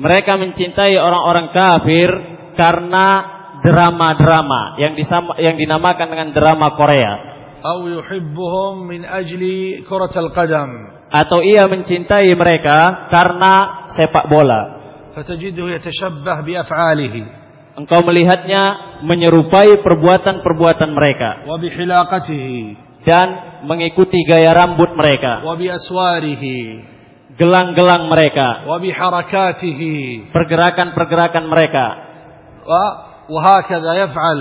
Mereka mencintai orang-orang kafir karena drama-drama yang yang dinamakan dengan drama Korea. أو يحبهم من أجل كرة القدم Atau ia mencintai mereka karena sepak bola. فتجده يتشبه بأفعاله Engkau melihatnya menyerupai perbuatan-perbuatan mereka وبحلاقته dan mengikuti gaya rambut mereka, وبأسواره gelang-gelang mereka, وبحركاته pergerakan-pergerakan mereka. و- وهكذا يفعل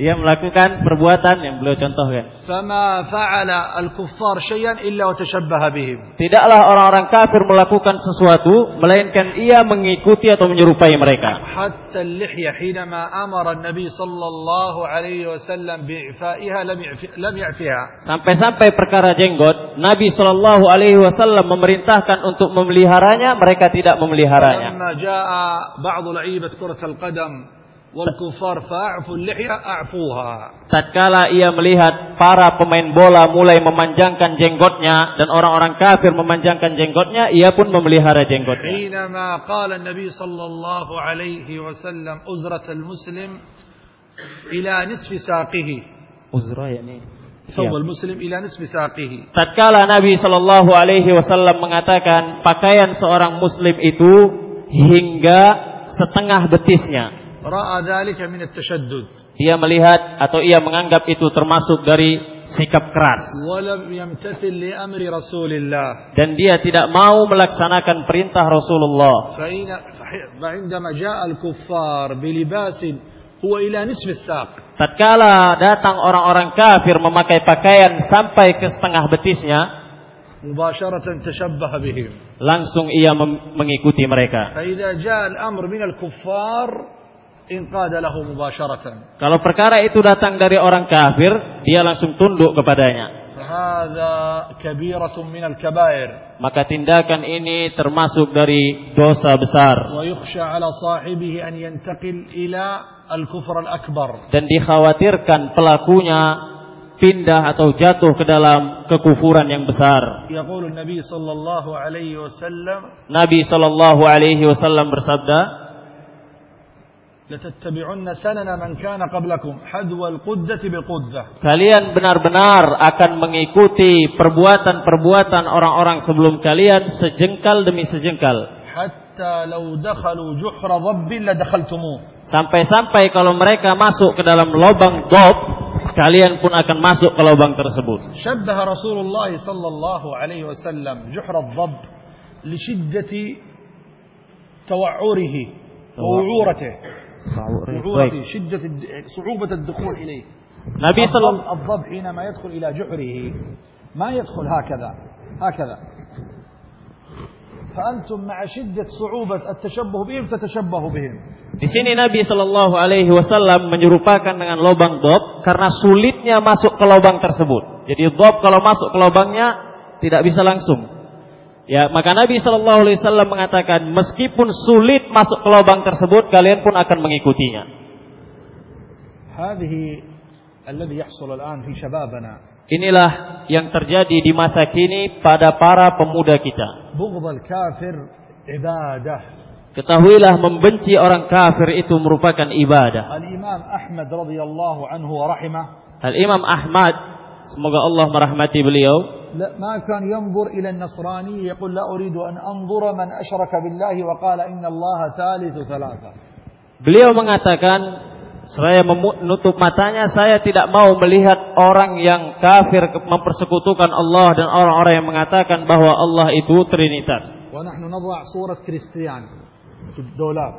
ia melakukan perbuatan yang beliau contohkan. Sama fa'ala al-kuffar syai'an illa wa tashabbaha bihim. Tidaklah orang-orang kafir melakukan sesuatu melainkan ia mengikuti atau menyerupai mereka. Hatta al-lihya hinama amara an-nabi sallallahu alaihi wasallam bi'fa'iha lam lam ya'fiha. Sampai-sampai perkara jenggot, Nabi sallallahu alaihi wasallam memerintahkan untuk memeliharanya, mereka tidak memeliharanya. Lamma ja'a ba'd al-aibat kurat al-qadam wal kufar fa'fu lihya a'fuha. Tatkala ia melihat para pemain bola mulai memanjangkan jenggotnya dan orang-orang kafir memanjangkan jenggotnya, ia pun memelihara jenggotnya. Inama qala Nabi sallallahu alaihi wasallam uzrat al-muslim ila nisfi saqihi. Uzra yakni Thawbul muslim ila nisfi saqihi. Tatkala Nabi sallallahu alaihi wasallam mengatakan pakaian seorang muslim itu hingga setengah betisnya. Ia. Dia melihat atau ia menganggap itu termasuk dari sikap keras. Dan dia tidak mau melaksanakan perintah Rasulullah. Tatkala datang orang-orang kafir memakai pakaian sampai ke setengah betisnya. Langsung ia mengikuti mereka. Kalau perkara itu datang dari orang kafir, dia langsung tunduk kepadanya. Maka tindakan ini termasuk dari dosa besar. Dan dikhawatirkan pelakunya pindah atau jatuh ke dalam kekufuran yang besar. Nabi sallallahu alaihi wasallam bersabda, لتتبعن سنن من كان قبلكم حذو القدة بالقدة kalian benar-benar akan mengikuti perbuatan-perbuatan orang-orang sebelum kalian sejengkal demi sejengkal. حتى لو دخلوا جحر ضب لدخلتموه Sampai-sampai kalau mereka masuk ke dalam lubang dob, kalian pun akan masuk ke lubang tersebut. شبه رسول الله صلى الله عليه وسلم جحر الضب لشدة توعره ووعورته وعورته شدة الد- صعوبة الدخول إليه Nabi الضب, Sallallahu الضب حينما يدخل إلى جحره ما يدخل هكذا هكذا فأنتم مع شدة صعوبة التشبه بهم تتشبه بهم Di sini Nabi Shallallahu Alaihi Wasallam menyerupakan dengan lubang dob karena sulitnya masuk ke lubang tersebut. Jadi dob kalau masuk ke lubangnya tidak bisa langsung. Ya, maka Nabi Shallallahu Alaihi Wasallam mengatakan, meskipun sulit masuk ke lubang tersebut, kalian pun akan mengikutinya. Inilah yang terjadi di masa kini pada para pemuda kita. Ketahuilah membenci orang kafir itu merupakan ibadah. Al Imam Ahmad radhiyallahu anhu rahimah. Al Imam Ahmad semoga Allah merahmati beliau لا ما كان ينظر إلى النصراني يقول لا أريد أن أنظر من أشرك بالله وقال إن الله ثالث ثلاثة Beliau mengatakan, saya menutup matanya, saya tidak mau melihat orang yang kafir ke- mempersekutukan Allah dan orang-orang yang mengatakan bahwa Allah itu Trinitas. ونحن نضع صورة كريستيان في الدولاب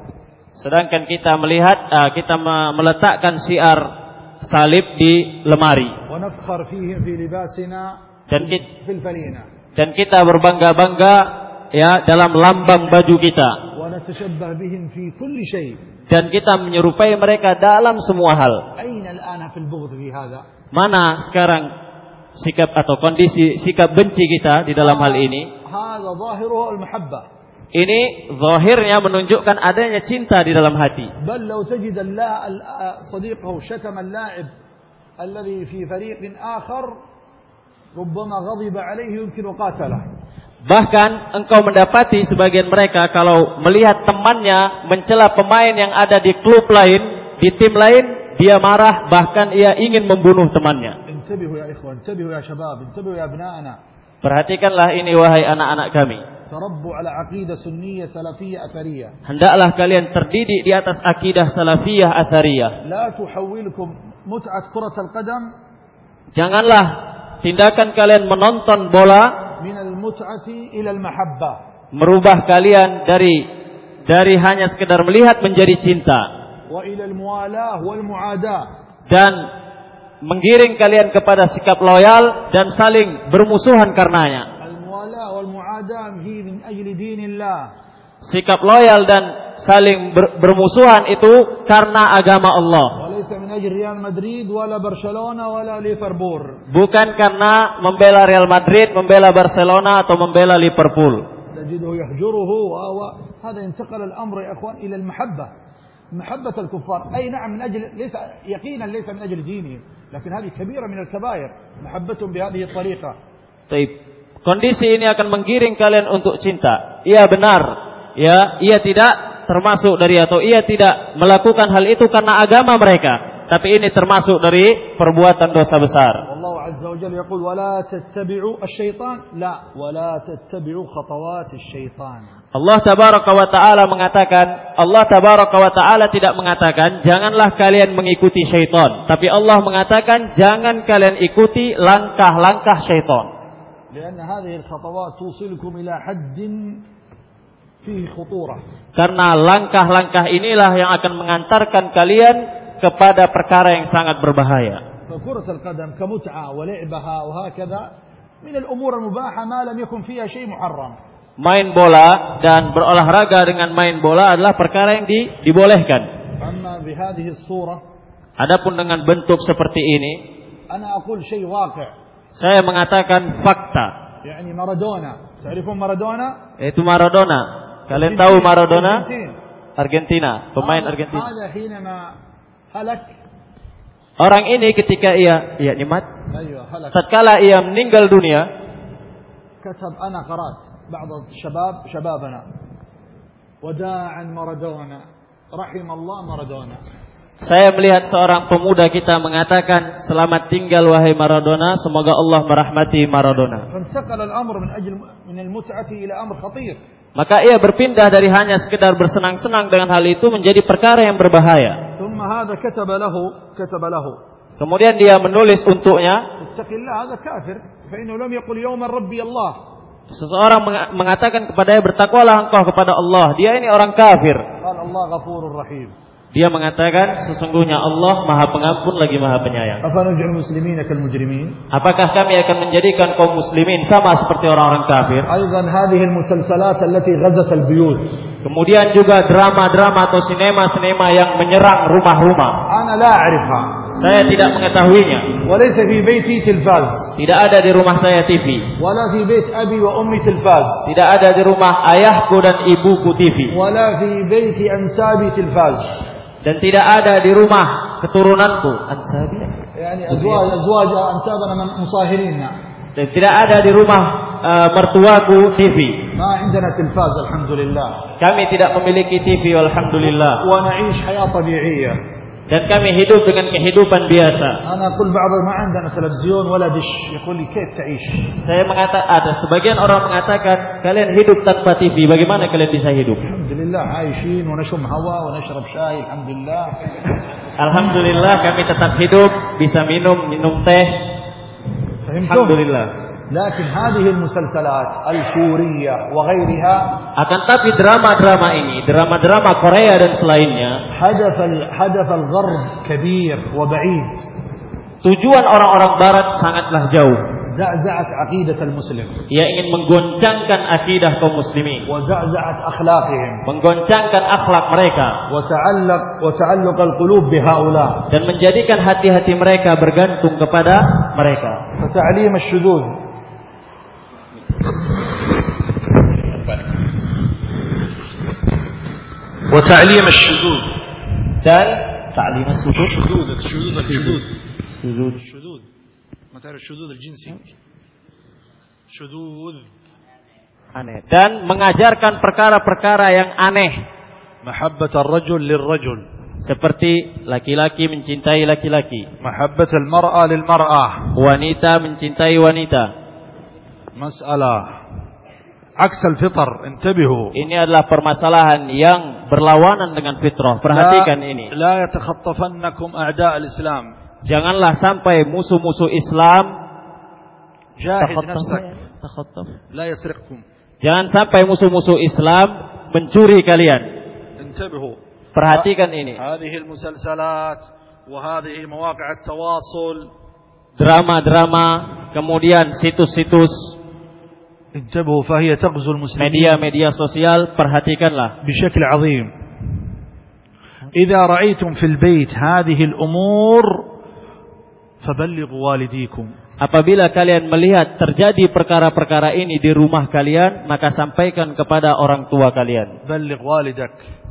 Sedangkan kita melihat, ah, kita me- meletakkan siar salib di lemari dan kita, dan kita berbangga-bangga ya dalam lambang baju kita. Dan kita menyerupai mereka dalam semua hal. Mana sekarang sikap atau kondisi sikap benci kita di dalam hal ini? Ini zahirnya menunjukkan adanya cinta di dalam hati. Bahkan engkau mendapati sebagian mereka kalau melihat temannya mencela pemain yang ada di klub lain, di tim lain, dia marah bahkan ia ingin membunuh temannya. Perhatikanlah ini wahai anak-anak kami. Hendaklah kalian terdidik di atas akidah salafiyah athariyah. Janganlah tindakan kalian menonton bola merubah kalian dari dari hanya sekedar melihat menjadi cinta. Dan menggiring kalian kepada sikap loyal dan saling bermusuhan karenanya. Sikap loyal dan saling bermusuhan itu karena agama Allah. وليس من أجل ريال مدريد ولا برشلونة ولا ليفربول bukan karena membela Real Madrid, membela Barcelona atau membela Liverpool. تجده يهجره و... و... هذا انتقل الأمر يا أخوان إلى المحبة محبة الكفار أي نعم من أجل ليس يقينا ليس من أجل دينهم لكن هذه كبيرة من الكبائر محبتهم بهذه الطريقة Taib. Kondisi ini akan menggiring kalian untuk cinta. Iya benar. Ya, ia tidak termasuk dari atau ia tidak melakukan hal itu karena agama mereka. Tapi ini termasuk dari perbuatan dosa besar. والله عز وجل يقول ولا تتبعوا الشيطان لا ولا تتبعوا خطوات الشيطان Allah tabaraka wa taala mengatakan Allah tabaraka wa taala tidak mengatakan janganlah kalian mengikuti syaitan tapi Allah mengatakan jangan kalian ikuti langkah-langkah syaitan لأن هذه الخطوات توصلكم إلى حد فيه خطورة Karena langkah-langkah inilah yang akan mengantarkan kalian kepada perkara yang sangat berbahaya. Main bola dan berolahraga dengan main bola adalah perkara yang di, dibolehkan. Adapun dengan bentuk seperti ini, saya mengatakan fakta. Yani Maradona. Maradona? Itu Maradona. Kalian tahu Maradona? أرجنتين. Argentina, pemain هذا- Argentina. هذا حينما هلك Orang ini ketika ia ia nikmat, أيوه هلك tatkala ia meninggal dunia, كتب أنا قرأت بعض الشباب شبابنا وداعا مارادونا رحم الله مارادونا saya melihat seorang pemuda kita mengatakan, "Selamat tinggal wahai Maradona, semoga Allah merahmati Maradona." فانتقل الأمر من أجل من المتعة إلى أمر خطير Maka ia berpindah dari hanya sekedar bersenang-senang dengan hal itu menjadi perkara yang berbahaya. Kemudian dia menulis untuknya. Seseorang mengatakan kepadanya bertakwalah engkau kepada Allah. Dia ini orang kafir. Dia mengatakan sesungguhnya Allah Maha Pengampun lagi Maha Penyayang. muslimin akal mujrimin? Apakah kami akan menjadikan kaum muslimin sama seperti orang-orang kafir? Kemudian juga drama-drama atau sinema-sinema yang menyerang rumah-rumah. Saya tidak mengetahuinya. Tidak ada di rumah saya TV. Tidak ada di rumah ayahku dan ibuku TV dan tidak ada di rumah keturunanku. Ansabiyah yani dan tidak ada di rumah uh, mertuaku TV alhamdulillah. Kami tidak memiliki TV alhamdulillah Dan kami hidup dengan kehidupan biasa. أنا أقول بعض ما عندنا تلفزيون ولا دش يقول لي كيف تعيش Saya mengatakan ada sebagian orang mengatakan kalian hidup tanpa TV, bagaimana kalian bisa hidup? الحمد لله عايشين ونشم هواء ونشرب شاي الحمد لله Alhamdulillah kami tetap hidup, bisa minum minum teh. فهمتم؟ Lakin hadhihi musalsalat al-Kuriyah wa ghairiha akan tapi drama-drama ini, drama-drama Korea dan selainnya, hadaf al-hadaf al-gharb kabir wa ba'id. Tujuan orang-orang barat sangatlah jauh. Za'za'at aqidat al-muslim. Ia ingin menggoncangkan akidah kaum muslimin. Wa za'za'at akhlaqihim. Menggoncangkan akhlak mereka. Wa ta'allaq wa ta'alluq al-qulub bi ha'ula. Dan menjadikan hati-hati mereka bergantung kepada mereka. Fa ta'lim asy-syudud وتعليم الشذوذ Dan ta'lim as-sudud الشذوذ الشذوذ الشذوذ Sudud. الشذوذ ما تعرف الشذوذ الجنسي شذوذ aneh dan mengajarkan perkara-perkara yang aneh محبة الرجل للرجل seperti laki-laki mencintai laki-laki, محبة المرأة للمرأة wanita mencintai wanita. Masalah aksal fitar, intabihu. Ini adalah permasalahan yang berlawanan dengan fitrah. Perhatikan la, ini. La yatakhattafannakum a'da' al-Islam. Janganlah sampai musuh-musuh Islam jahid nafsak. La yasriqkum. Jangan sampai musuh-musuh Islam mencuri kalian. Intabihu. Perhatikan ini. Hadhihi al-musalsalat wa hadhihi mawaqi' at-tawasul. Drama-drama, kemudian situs-situs Media-media sosial perhatikanlah. Bishakl azim. Idza. Apabila kalian melihat terjadi perkara-perkara ini di rumah kalian, maka sampaikan kepada orang tua kalian.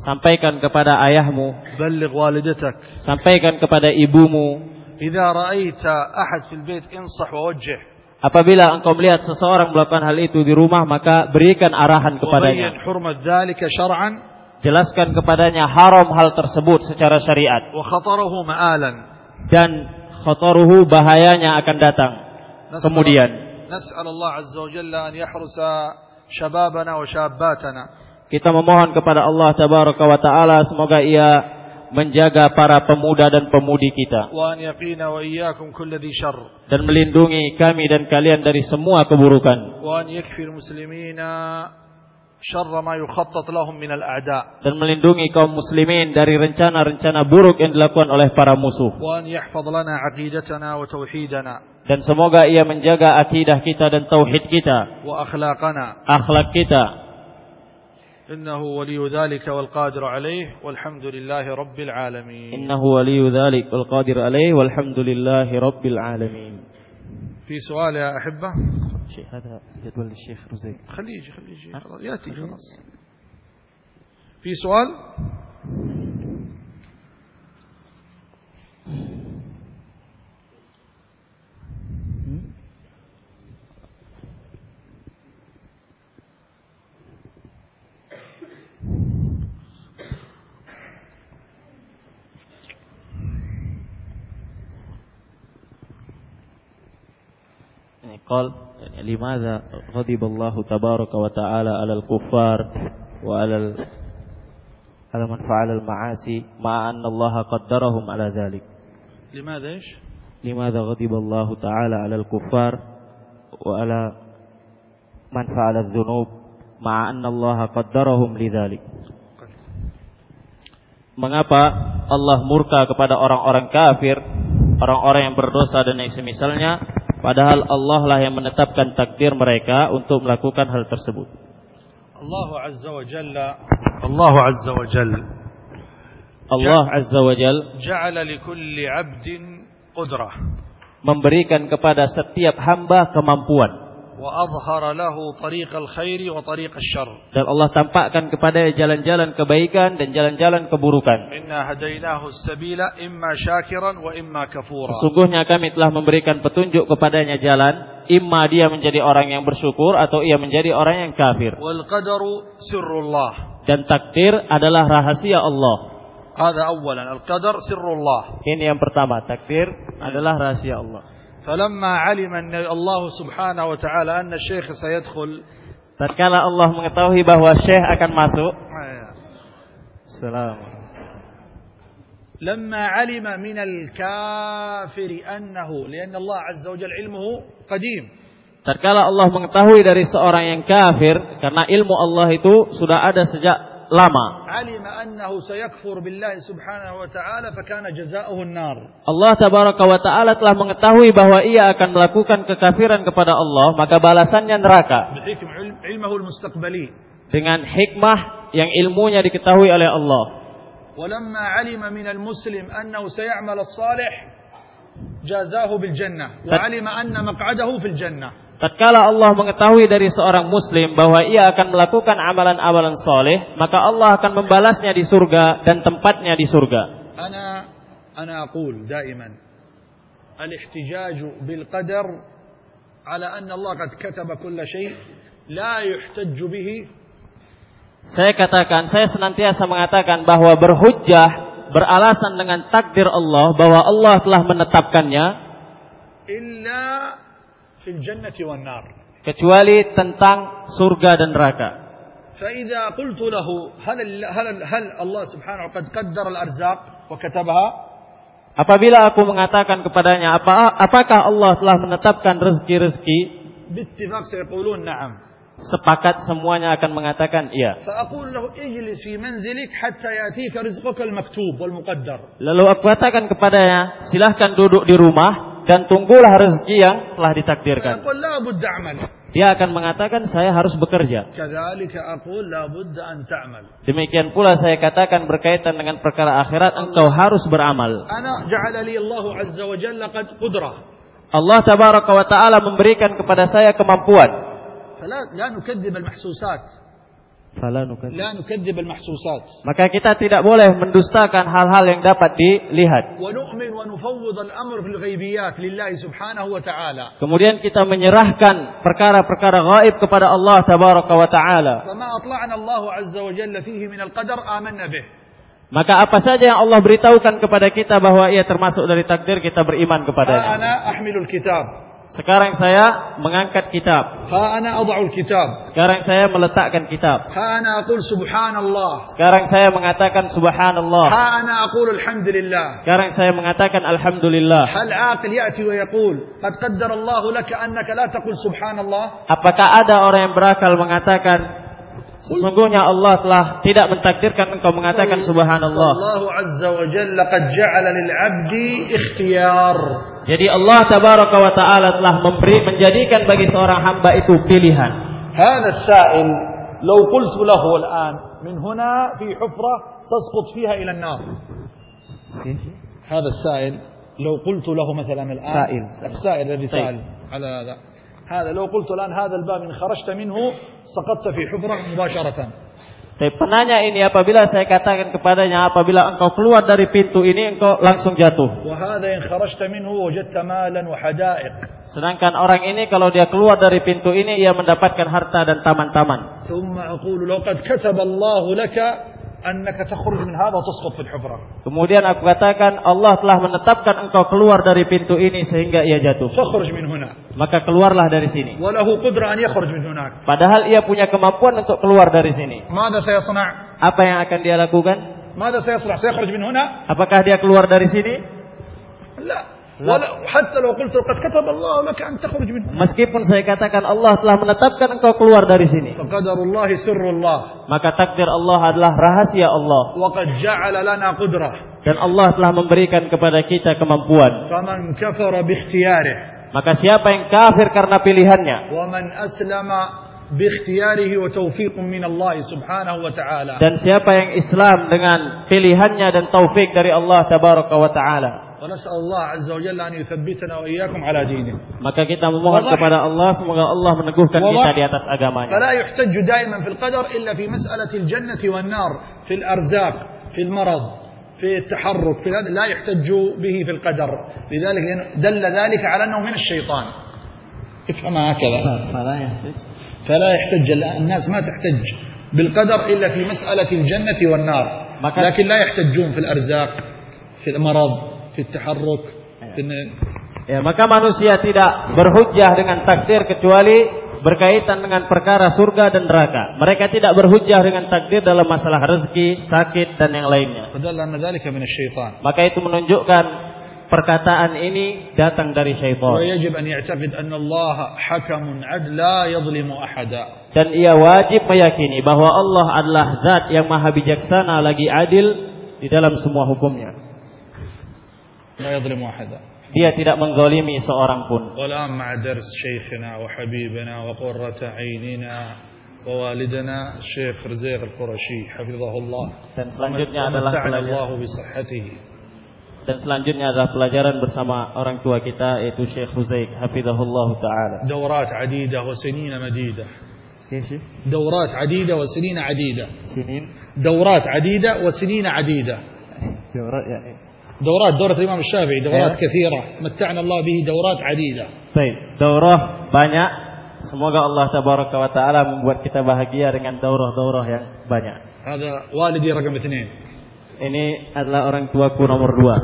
Sampaikan kepada ayahmu. Sampaikan kepada ibumu. Idza ra'aita ahad fil bait insah wa. Apabila engkau melihat seseorang melakukan hal itu di rumah, maka berikan arahan kepadanya. Jelaskan kepadanya haram hal tersebut secara syariat. Dan khataruhu bahayanya akan datang. Kemudian. Kita memohon kepada Allah Tabaraka wa Ta'ala semoga ia menjaga para pemuda dan pemudi kita. Dan melindungi kami dan kalian dari semua keburukan. Dan melindungi kaum muslimin dari rencana-rencana buruk yang dilakukan oleh para musuh. Dan semoga ia menjaga akidah kita dan tauhid kita. Akhlak kita. إنه ولي ذلك والقادر عليه والحمد لله رب العالمين. innahu waliyyu dzalik wal qadir alaih walhamdulillahi rabbil alamin في سؤال يا أحبة؟ هذا جدول الشيخ رزيق. خليه يجي خليه يجي خلاص يأتي خلاص. في سؤال؟ يعني قال يعني لماذا غضب الله تبارك وتعالى على الكفار وعلى ال... على من فعل المعاصي مع أن الله قدرهم على ذلك لماذا إيش لماذا غضب الله تعالى على الكفار وعلى من فعل الذنوب مع أن الله قدرهم لذلك Mengapa Allah murka kepada orang-orang kafir, orang-orang yang berdosa dan yang semisalnya, Padahal Allah lah yang menetapkan takdir mereka untuk melakukan hal tersebut. Allah Azza wa Jalla Allah Azza wa Jalla. Allah Azza wa Jalla ja'ala li kulli 'abdin qudrah. memberikan kepada setiap hamba kemampuan وأظهر له طريق الخير وطريق الشر dan Allah tampakkan kepada jalan-jalan kebaikan dan jalan-jalan keburukan. إنا هديناه السبيل إما شاكرا وإما كفورا Sesungguhnya kami telah memberikan petunjuk kepadanya jalan, imma dia menjadi orang yang bersyukur atau ia menjadi orang yang kafir. والقدر سر الله Dan takdir adalah rahasia Allah. هذا أولا القدر سر الله Ini yang pertama, takdir adalah rahasia Allah. فلما علم أن الله سبحانه وتعالى أن الشيخ سيدخل Tatkala Allah mengetahui bahwa Syekh akan masuk, Salam. لما علم من الكافر أنه لأن الله عز وجل علمه قديم Tatkala Allah mengetahui dari seorang yang kafir karena ilmu Allah itu sudah ada sejak lama. علم أنه سيكفر بالله سبحانه وتعالى فكان جزاؤه النار Allah tabaraka wa taala telah mengetahui bahwa ia akan melakukan kekafiran kepada Allah, maka balasannya neraka بحكم علم علمه المستقبلي dengan hikmah yang ilmunya diketahui oleh Allah. ولما علم من المسلم أنه سيعمل الصالح jazahu bil jannah wa alima anna maq'adahu fil jannah Tatkala Allah mengetahui dari seorang muslim bahwa ia akan melakukan amalan-amalan soleh, maka Allah akan membalasnya di surga dan tempatnya di surga. Ana ana aqul daiman al-ihtijaj bil qadar ala anna Allah qad kataba kull shay la yuhtaj bihi. Saya katakan, saya senantiasa mengatakan bahwa berhujjah beralasan dengan takdir Allah bahwa Allah telah menetapkannya إلا في الجنة والنار kecuali tentang surga dan neraka. فإذا قلت له هل هل هل الله سبحانه قد قدر الأرزاق وكتبها Apabila aku mengatakan kepadanya, apa, apakah Allah telah menetapkan rezeki-rezeki? باتفاق سيقولون نعم sepakat semuanya akan mengatakan iya. Lalu aku katakan kepadanya, silahkan duduk di rumah dan tunggulah rezeki yang telah ditakdirkan. Dia akan mengatakan saya harus bekerja. Demikian pula saya katakan berkaitan dengan perkara akhirat engkau harus beramal. Allah tabaraka wa taala memberikan kepada saya kemampuan. فلا لا نكذب المحسوسات لا نكذب المحسوسات Maka kita tidak boleh mendustakan hal-hal yang dapat dilihat. ونؤمن ونفوض الأمر في الغيبيات لله سبحانه وتعالى Kemudian kita menyerahkan perkara-perkara gaib kepada Allah tabaraka wa ta'ala. فما أطلعنا الله عز وجل فيه من القدر آمنا به Maka apa saja yang Allah beritahukan kepada kita bahwa ia termasuk dari takdir kita beriman kepadanya. أنا أحمل الكتاب Sekarang saya mengangkat kitab. Kitab. Sekarang saya meletakkan kitab. Subhanallah. Sekarang saya mengatakan subhanallah. Alhamdulillah. Sekarang saya mengatakan alhamdulillah. Subhanallah. Apakah ada orang yang berakal mengatakan sesungguhnya Allah telah tidak mentakdirkan engkau mengatakan subhanallah. الله عز وجل قد جعل للعبد اختيار Jadi Allah tabaraka wa taala telah memberi menjadikan bagi seorang hamba itu pilihan. هذا السائل لو قلت له الآن من هنا في حفرة تسقط فيها إلى النار هذا السائل لو قلت له مثلا الآن سائل. السائل الذي. سأل على هذا هذا لو قلت الآن هذا الباب إن خرجت منه Saqatta fi humrah mubasharatan. Tapi penanya ini apabila saya katakan kepadanya apabila engkau keluar dari pintu ini engkau langsung jatuh. Sedangkan orang ini kalau dia keluar dari pintu ini ia mendapatkan harta dan taman-taman. Kemudian aku katakan Allah telah menetapkan engkau keluar dari pintu ini sehingga ia jatuh. Maka keluarlah dari sini. Padahal ia punya kemampuan untuk keluar dari sini. Apa yang akan dia lakukan? Apakah dia keluar dari sini? لا لا. ولا حتى لو قلت قد كتب الله لك أن تخرج من هنا Meskipun saya katakan Allah telah menetapkan engkau keluar dari sini. فقدر الله سر الله Maka takdir Allah adalah rahasia Allah. وقد جعل لنا قدرة Dan Allah telah memberikan kepada kita kemampuan. فمن كفر باختياره Maka siapa yang kafir karena pilihannya. ومن أسلم باختياره وتوفيق من الله سبحانه وتعالى Dan siapa yang Islam dengan pilihannya dan taufik dari Allah Tabaraka wa Ta'ala. ونسأل الله عز وجل أن يثبتنا وإياكم على دينه. maka kita memohon kepada Allah semoga Allah meneguhkan kita di atas agamanya. فلا يحتج دائما في القدر إلا في مسألة الجنة والنار في الأرزاق في المرض في التحرك في هذا لا يحتج به في القدر لذلك دل ذلك على أنه من الشيطان. افهم هكذا. فلا يحتج. فلا يحتج الناس ما تحتج بالقدر إلا في مسألة الجنة والنار. لكن لا يحتجون في الأرزاق في المرض في التحرك في الن- Ya, maka manusia tidak berhujjah dengan takdir kecuali berkaitan dengan perkara surga dan neraka. Mereka tidak berhujjah dengan takdir dalam masalah rezeki, sakit dan yang lainnya. فدل أن ذلك من الشيطان Maka itu menunjukkan perkataan ini datang dari syaitan. ويجب أن يعتقد أن الله حكم عدل لا يظلم أحدا Dan ia wajib meyakini bahwa Allah adalah zat yang maha bijaksana lagi adil di dalam semua hukumnya. لا يظلم أحدا Dia tidak menzalimi seorang pun. والآن مع درس شيخنا وحبيبنا وقرة عيننا ووالدنا الشيخ رزيق القرشي حفظه الله Dan selanjutnya adalah ومتعنا pelajaran, الله بصحته dan selanjutnya adalah pelajaran bersama orang tua kita yaitu Syekh Huzaik hafizahullah taala. دورات عديدة وسنين مديدة دورات عديدة وسنين عديدة Sinin. دورات عديدة وسنين عديدة دورات دورة الإمام الشافعي دورات أيوة. كثيرة متعنا الله به دورات عديدة Baik, daurah banyak. Semoga Allah tabaraka wa taala membuat kita bahagia dengan daurah-daurah yang banyak. هذا والدي رقم اثنين Ini adalah orang tuaku nomor dua.